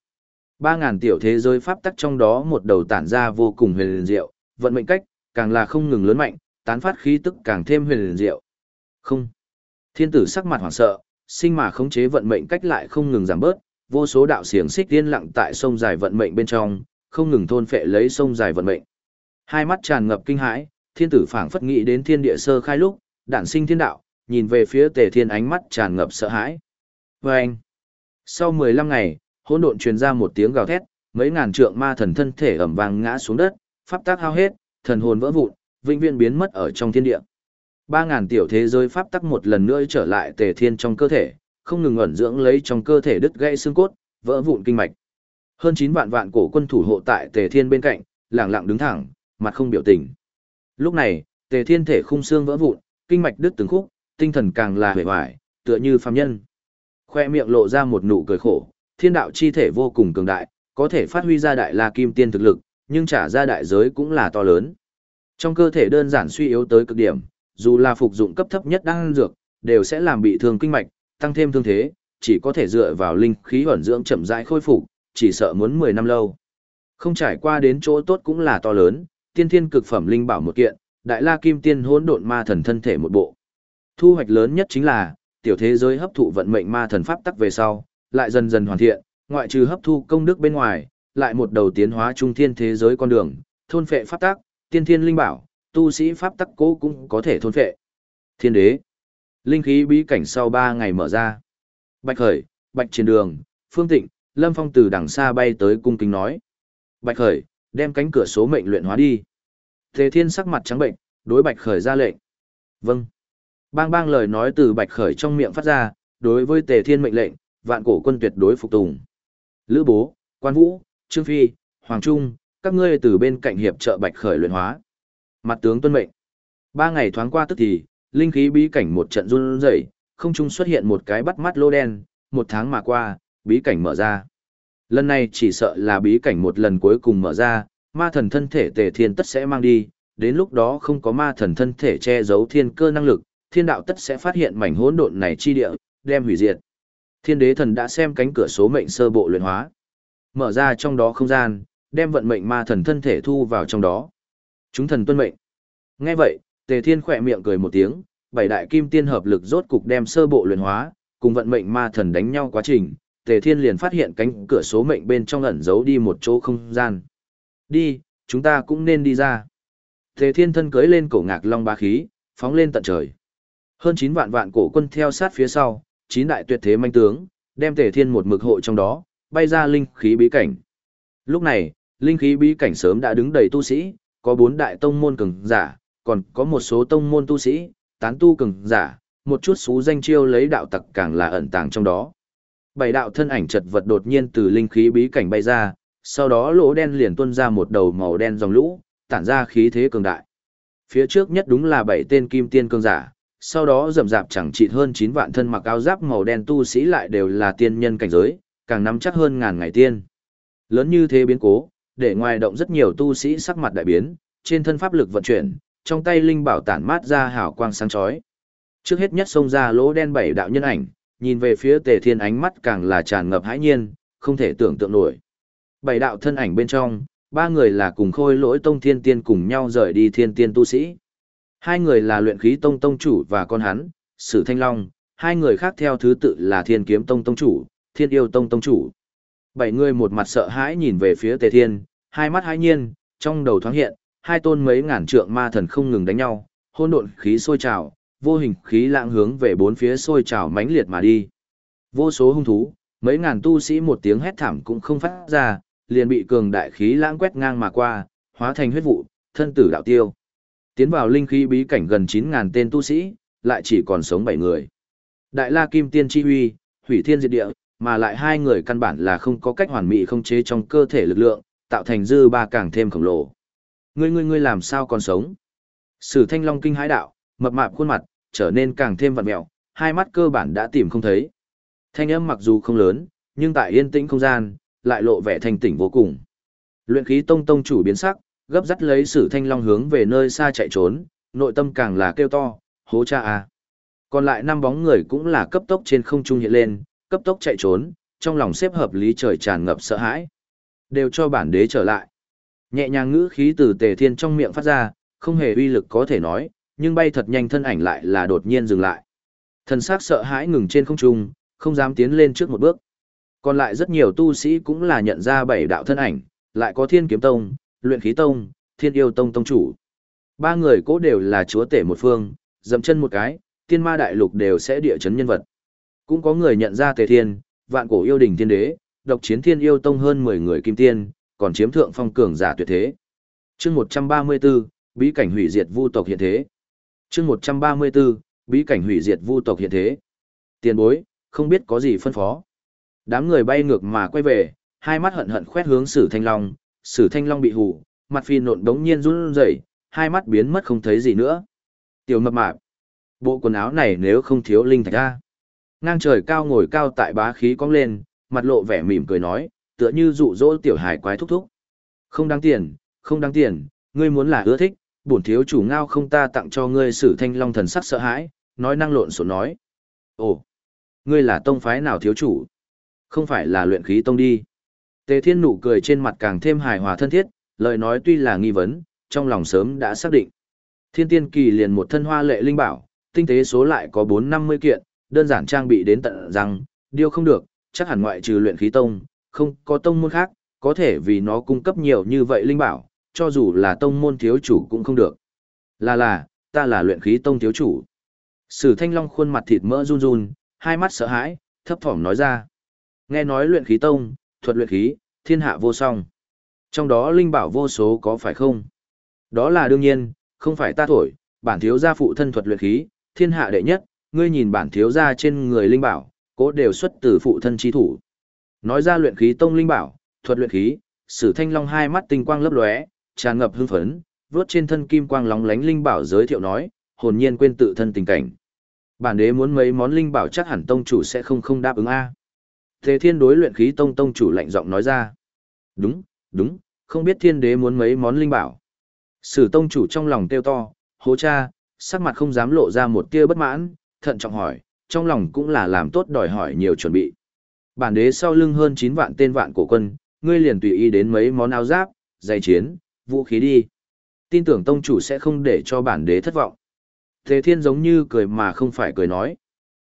S1: 3000 tiểu thế giới pháp tắc trong đó một đầu tản ra vô cùng huyền diệu, vận mệnh cách càng là không ngừng lớn mạnh, tán phát khí tức càng thêm huyền diệu. Không. Thiên tử sắc mặt hoảng sợ, sinh mà khống chế vận mệnh cách lại không ngừng giảm bớt, vô số đạo xiềng xích tiên lặng tại sông dài vận mệnh bên trong, không ngừng thôn phệ lấy sông dài vận mệnh. Hai mắt tràn ngập kinh hãi, thiên tử phảng phất nghĩ đến thiên địa sơ khai lúc, đản sinh thiên đạo, nhìn về phía tề thiên ánh mắt tràn ngập sợ hãi. Và anh, sau 15 ngày, hỗn độn truyền ra một tiếng gào thét, mấy ngàn trượng ma thần thân thể ầm vang ngã xuống đất, pháp tác hao hết, thần hồn vỡ vụn, vĩnh viễn biến mất ở trong thiên địa. Ba ngàn tiểu thế giới pháp tắc một lần nữa trở lại tề thiên trong cơ thể, không ngừng ẩn dưỡng lấy trong cơ thể đứt gãy xương cốt, vỡ vụn kinh mạch. Hơn 9 vạn vạn cổ quân thủ hộ tại tề thiên bên cạnh, lặng lặng đứng thẳng, mặt không biểu tình. Lúc này, tề thiên thể khung xương vỡ vụn, kinh mạch đứt từng khúc, tinh thần càng là hề hoài, tựa như phàm nhân. Khoe miệng lộ ra một nụ cười khổ, thiên đạo chi thể vô cùng cường đại, có thể phát huy ra đại la kim tiên thực lực, nhưng trả ra đại giới cũng là to lớn. Trong cơ thể đơn giản suy yếu tới cực điểm, dù là phục dụng cấp thấp nhất đang dược, đều sẽ làm bị thương kinh mạch, tăng thêm thương thế, chỉ có thể dựa vào linh khí ẩn dưỡng chậm rãi khôi phục, chỉ sợ muốn 10 năm lâu. Không trải qua đến chỗ tốt cũng là to lớn, tiên thiên cực phẩm linh bảo một kiện, đại la kim tiên hỗn độn ma thần thân thể một bộ. Thu hoạch lớn nhất chính là, tiểu thế giới hấp thụ vận mệnh ma thần pháp tắc về sau, lại dần dần hoàn thiện, ngoại trừ hấp thu công đức bên ngoài, lại một đầu tiến hóa trung thiên thế giới con đường, thôn phệ pháp tắc, tiên thiên linh bảo, tu sĩ pháp tắc cố cũng có thể thôn phệ. Thiên đế. Linh khí bí cảnh sau 3 ngày mở ra. Bạch Khởi, Bạch Triển Đường, Phương Tịnh, Lâm Phong từ đằng xa bay tới cung kính nói. Bạch Khởi, đem cánh cửa số mệnh luyện hóa đi. Tề Thiên sắc mặt trắng bệnh, đối Bạch Khởi ra lệnh. Vâng. Bang bang lời nói từ Bạch Khởi trong miệng phát ra, đối với Tề Thiên mệnh lệnh, vạn cổ quân tuyệt đối phục tùng. Lữ Bố, Quan Vũ, Trương Phi, Hoàng Trung, các ngươi từ bên cạnh hiệp trợ Bạch Khởi luyện hóa. Mặt tướng tuân mệnh. Ba ngày thoáng qua tức thì, linh khí bí cảnh một trận run rẩy, không trung xuất hiện một cái bắt mắt lô đen, một tháng mà qua, bí cảnh mở ra. Lần này chỉ sợ là bí cảnh một lần cuối cùng mở ra, ma thần thân thể tề thiên tất sẽ mang đi, đến lúc đó không có ma thần thân thể che giấu thiên cơ năng lực, thiên đạo tất sẽ phát hiện mảnh hỗn độn này chi địa, đem hủy diệt. Thiên đế thần đã xem cánh cửa số mệnh sơ bộ luyện hóa. Mở ra trong đó không gian, đem vận mệnh ma thần thân thể thu vào trong đó. Chúng thần tuân mệnh. Nghe vậy, Tề Thiên khỏe miệng cười một tiếng, bảy đại kim tiên hợp lực rốt cục đem sơ bộ luyện hóa, cùng vận mệnh ma thần đánh nhau quá trình, Tề Thiên liền phát hiện cánh cửa số mệnh bên trong ẩn giấu đi một chỗ không gian. Đi, chúng ta cũng nên đi ra. Tề Thiên thân cưới lên cổ ngạc long ba khí, phóng lên tận trời. Hơn 9 vạn vạn cổ quân theo sát phía sau, chín đại tuyệt thế manh tướng, đem Tề Thiên một mực hộ trong đó, bay ra linh khí bí cảnh. Lúc này, linh khí bí cảnh sớm đã đứng đầy tu sĩ, có bốn đại tông môn cường giả, còn có một số tông môn tu sĩ, tán tu cường giả, một chút xú danh chiêu lấy đạo tặc càng là ẩn tàng trong đó. Bảy đạo thân ảnh chật vật đột nhiên từ linh khí bí cảnh bay ra, sau đó lỗ đen liền tuôn ra một đầu màu đen dòng lũ, tản ra khí thế cường đại. Phía trước nhất đúng là bảy tên kim tiên cường giả, sau đó rầm rạp chẳng chỉ hơn 9 vạn thân mặc áo giáp màu đen tu sĩ lại đều là tiên nhân cảnh giới, càng nắm chắc hơn ngàn ngày tiên. Lớn như thế biến cố, để ngoài động rất nhiều tu sĩ sắc mặt đại biến, trên thân pháp lực vận chuyển, trong tay linh bảo tản mát ra hào quang sáng chói. Trước hết nhất xông ra lỗ đen bảy đạo nhân ảnh, nhìn về phía Tề Thiên ánh mắt càng là tràn ngập hãi nhiên, không thể tưởng tượng nổi. Bảy đạo thân ảnh bên trong, ba người là cùng khôi lỗi tông thiên tiên cùng nhau rời đi thiên tiên tu sĩ. Hai người là luyện khí tông tông chủ và con hắn, Sử Thanh Long, hai người khác theo thứ tự là thiên kiếm tông tông chủ, thiên yêu tông tông chủ. Bảy người một mặt sợ hãi nhìn về phía Tề Thiên, hai mắt hãi nhiên, trong đầu thoáng hiện, hai tôn mấy ngàn trượng ma thần không ngừng đánh nhau, hỗn độn khí sôi trào, vô hình khí lãng hướng về bốn phía sôi trào mãnh liệt mà đi. Vô số hung thú, mấy ngàn tu sĩ một tiếng hét thảm cũng không phát ra, liền bị cường đại khí lãng quét ngang mà qua, hóa thành huyết vụ, thân tử đạo tiêu. Tiến vào linh khí bí cảnh gần 9000 tên tu sĩ, lại chỉ còn sống 7 người. Đại La Kim Tiên chi huy, hủy thiên diệt địa, mà lại hai người căn bản là không có cách hoàn mỹ không chế trong cơ thể lực lượng, tạo thành dư ba càng thêm khổng lồ. Ngươi ngươi ngươi làm sao còn sống? Sử Thanh Long kinh hãi đạo, mập mạp khuôn mặt trở nên càng thêm vặn mèo, hai mắt cơ bản đã tìm không thấy. Thanh âm mặc dù không lớn, nhưng tại yên tĩnh không gian, lại lộ vẻ thanh tỉnh vô cùng. Luyện khí tông tông chủ biến sắc, gấp dắt lấy Sử Thanh Long hướng về nơi xa chạy trốn, nội tâm càng là kêu to, hố cha à. Còn lại năm bóng người cũng là cấp tốc trên không trung hiện lên, cấp tốc chạy trốn, trong lòng xếp hợp lý trời tràn ngập sợ hãi. Đều cho bản đế trở lại. Nhẹ nhàng ngữ khí từ tề thiên trong miệng phát ra, không hề uy lực có thể nói, nhưng bay thật nhanh thân ảnh lại là đột nhiên dừng lại. Thần sắc sợ hãi ngừng trên không trung, không dám tiến lên trước một bước. Còn lại rất nhiều tu sĩ cũng là nhận ra bảy đạo thân ảnh, lại có thiên kiếm tông, luyện khí tông, thiên yêu tông tông chủ. Ba người cố đều là chúa tể một phương, dậm chân một cái, tiên ma đại lục đều sẽ địa chấn nhân vật. Cũng có người nhận ra tề thiên, vạn cổ yêu đình thiên đế, độc chiến thiên yêu tông hơn 10 người kim tiên, còn chiếm thượng phong cường giả tuyệt thế. chương 134, bí cảnh hủy diệt vu tộc hiện thế. chương 134, bí cảnh hủy diệt vu tộc hiện thế. Tiền bối, không biết có gì phân phó. Đám người bay ngược mà quay về, hai mắt hận hận quét hướng Sử Thanh Long, Sử Thanh Long bị hù, mặt phi nộn đống nhiên run rẩy, hai mắt biến mất không thấy gì nữa. Tiểu mập mạp, bộ quần áo này nếu không thiếu linh thạch a Ngang trời cao ngồi cao tại bá khí cong lên, mặt lộ vẻ mỉm cười nói, tựa như dụ dỗ tiểu hài quái thúc thúc. Không đáng tiền, không đáng tiền, ngươi muốn là ưa thích, bổn thiếu chủ ngao không ta tặng cho ngươi sử thanh long thần sắc sợ hãi, nói năng lộn xộn nói. Ồ, ngươi là tông phái nào thiếu chủ? Không phải là luyện khí tông đi. Tề thiên nụ cười trên mặt càng thêm hài hòa thân thiết, lời nói tuy là nghi vấn, trong lòng sớm đã xác định. Thiên tiên kỳ liền một thân hoa lệ linh bảo, tinh tế số lại có 450 kiện, đơn giản trang bị đến tận rằng, điều không được, chắc hẳn ngoại trừ luyện khí tông, không có tông môn khác, có thể vì nó cung cấp nhiều như vậy linh bảo, cho dù là tông môn thiếu chủ cũng không được. Là là, ta là luyện khí tông thiếu chủ. Sử thanh long khuôn mặt thịt mỡ run run, hai mắt sợ hãi, thấp thỏm nói ra. Nghe nói luyện khí tông, thuật luyện khí, thiên hạ vô song. Trong đó linh bảo vô số có phải không? Đó là đương nhiên, không phải ta thổi, bản thiếu gia phụ thân thuật luyện khí, thiên hạ đệ nhất, ngươi nhìn bản thiếu gia trên người linh bảo, cố đều xuất từ phụ thân chi thủ. Nói ra luyện khí tông linh bảo, thuật luyện khí, Sử Thanh Long hai mắt tinh quang lấp lóe, tràn ngập hưng phấn, vớt trên thân kim quang lóng lánh linh bảo giới thiệu nói, hồn nhiên quên tự thân tình cảnh. Bản đế muốn mấy món linh bảo chắc hẳn tông chủ sẽ không không đáp ứng a. Thế Thiên đối luyện khí tông tông chủ lạnh giọng nói ra. Đúng, đúng, không biết thiên đế muốn mấy món linh bảo. Sử tông chủ trong lòng tiêu to, hố cha, sắc mặt không dám lộ ra một tia bất mãn, thận trọng hỏi, trong lòng cũng là làm tốt đòi hỏi nhiều chuẩn bị. Bản đế sau lưng hơn 9 vạn tên vạn cổ quân, ngươi liền tùy ý đến mấy món áo giáp, giày chiến, vũ khí đi. Tin tưởng tông chủ sẽ không để cho bản đế thất vọng. Thế thiên giống như cười mà không phải cười nói.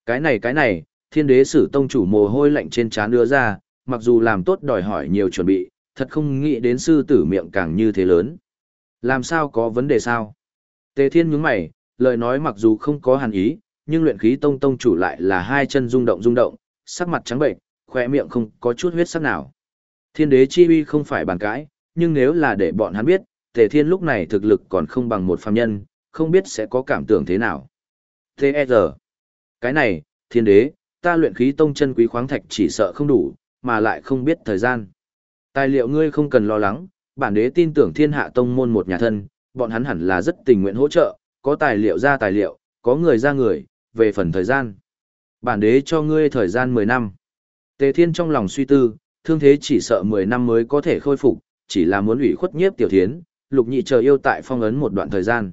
S1: Cái này cái này, thiên đế sử tông chủ mồ hôi lạnh trên trán đưa ra, mặc dù làm tốt đòi hỏi nhiều chuẩn bị, thật không nghĩ đến sư tử miệng càng như thế lớn. Làm sao có vấn đề sao? Tề thiên nhướng mày, lời nói mặc dù không có hàn ý, nhưng luyện khí tông tông chủ lại là hai chân rung động rung động, sắc mặt trắng bệnh, khỏe miệng không có chút huyết sắc nào. Thiên đế chi uy không phải bàn cãi, nhưng nếu là để bọn hắn biết, Tề Thiên lúc này thực lực còn không bằng một phàm nhân, không biết sẽ có cảm tưởng thế nào. T.E.R. Cái này, thiên đế, ta luyện khí tông chân quý khoáng thạch chỉ sợ không đủ, mà lại không biết thời gian. Tài liệu ngươi không cần lo lắng, bản đế tin tưởng thiên hạ tông môn một nhà thân, bọn hắn hẳn là rất tình nguyện hỗ trợ, có tài liệu ra tài liệu, có người ra người, về phần thời gian. Bản đế cho ngươi thời gian 10 năm. Tề thiên trong lòng suy tư, thương thế chỉ sợ 10 năm mới có thể khôi phục, chỉ là muốn ủy khuất nhiếp tiểu thiến, lục nhị chờ yêu tại phong ấn một đoạn thời gian.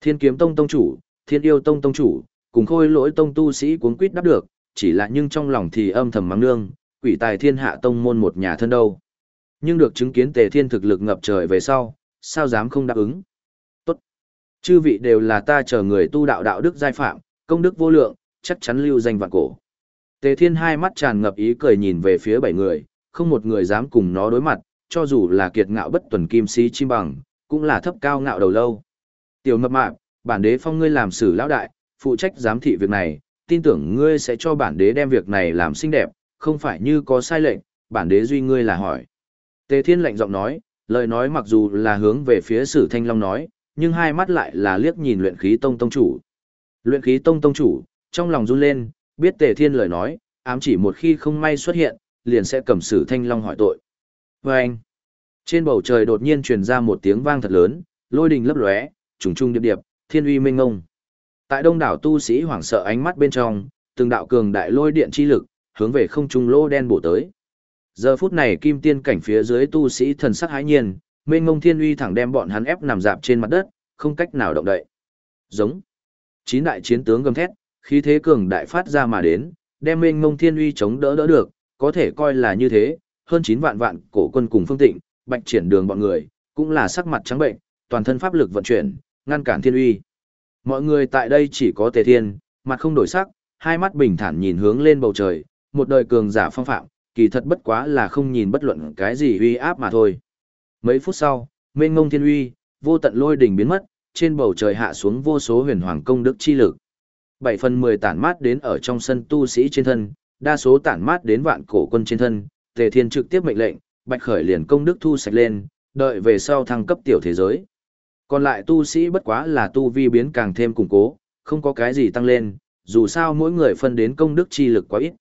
S1: Thiên kiếm tông tông chủ, thiên yêu tông tông chủ, cùng khôi lỗi tông tu sĩ cuốn quýt đáp được, chỉ là nhưng trong lòng thì âm thầm mắng nương, quỷ tài thiên hạ tông môn một nhà thân đâu. Nhưng được chứng kiến tề thiên thực lực ngập trời về sau, sao dám không đáp ứng. Tốt. Chư vị đều là ta chờ người tu đạo đạo đức giai phạm, công đức vô lượng, chắc chắn lưu danh vạn cổ. Tề thiên hai mắt tràn ngập ý cười nhìn về phía bảy người, không một người dám cùng nó đối mặt, cho dù là kiệt ngạo bất tuần kim sĩ chim bằng, cũng là thấp cao ngạo đầu lâu. Tiểu mập mạp, bản đế phong ngươi làm sử lão đại, phụ trách giám thị việc này, tin tưởng ngươi sẽ cho bản đế đem việc này làm xinh đẹp, không phải như có sai lệnh, bản đế duy ngươi là hỏi. Tề Thiên lạnh giọng nói, lời nói mặc dù là hướng về phía Sử Thanh Long nói, nhưng hai mắt lại là liếc nhìn luyện khí tông tông chủ. Luyện khí tông tông chủ, trong lòng run lên, biết Tề Thiên lời nói, ám chỉ một khi không may xuất hiện, liền sẽ cầm Sử Thanh Long hỏi tội. Và anh, trên bầu trời đột nhiên truyền ra một tiếng vang thật lớn, lôi đình lấp lóe, trùng trung điệp điệp, thiên uy minh ngông. Tại đông đảo tu sĩ hoảng sợ ánh mắt bên trong, từng đạo cường đại lôi điện chi lực, hướng về không trung lô đen bổ tới. Giờ phút này kim tiên cảnh phía dưới tu sĩ thần sắc hãi nhiên, mênh ngông thiên uy thẳng đem bọn hắn ép nằm dạp trên mặt đất, không cách nào động đậy. Giống. Chín đại chiến tướng gầm thét, khí thế cường đại phát ra mà đến, đem mênh mông thiên uy chống đỡ đỡ được, có thể coi là như thế, hơn 9 vạn vạn cổ quân cùng phương tịnh, bạch triển đường bọn người, cũng là sắc mặt trắng bệnh, toàn thân pháp lực vận chuyển, ngăn cản thiên uy. Mọi người tại đây chỉ có tề thiên, mặt không đổi sắc, hai mắt bình thản nhìn hướng lên bầu trời, một đời cường giả phong phạm, kỳ thật bất quá là không nhìn bất luận cái gì uy áp mà thôi. Mấy phút sau, mênh ngông thiên uy, vô tận lôi đỉnh biến mất, trên bầu trời hạ xuống vô số huyền hoàng công đức chi lực. Bảy phần mười tản mát đến ở trong sân tu sĩ trên thân, đa số tản mát đến vạn cổ quân trên thân, Tề Thiên trực tiếp mệnh lệnh, Bạch Khởi liền công đức thu sạch lên, đợi về sau thăng cấp tiểu thế giới. Còn lại tu sĩ bất quá là tu vi biến càng thêm củng cố, không có cái gì tăng lên, dù sao mỗi người phân đến công đức chi lực quá ít.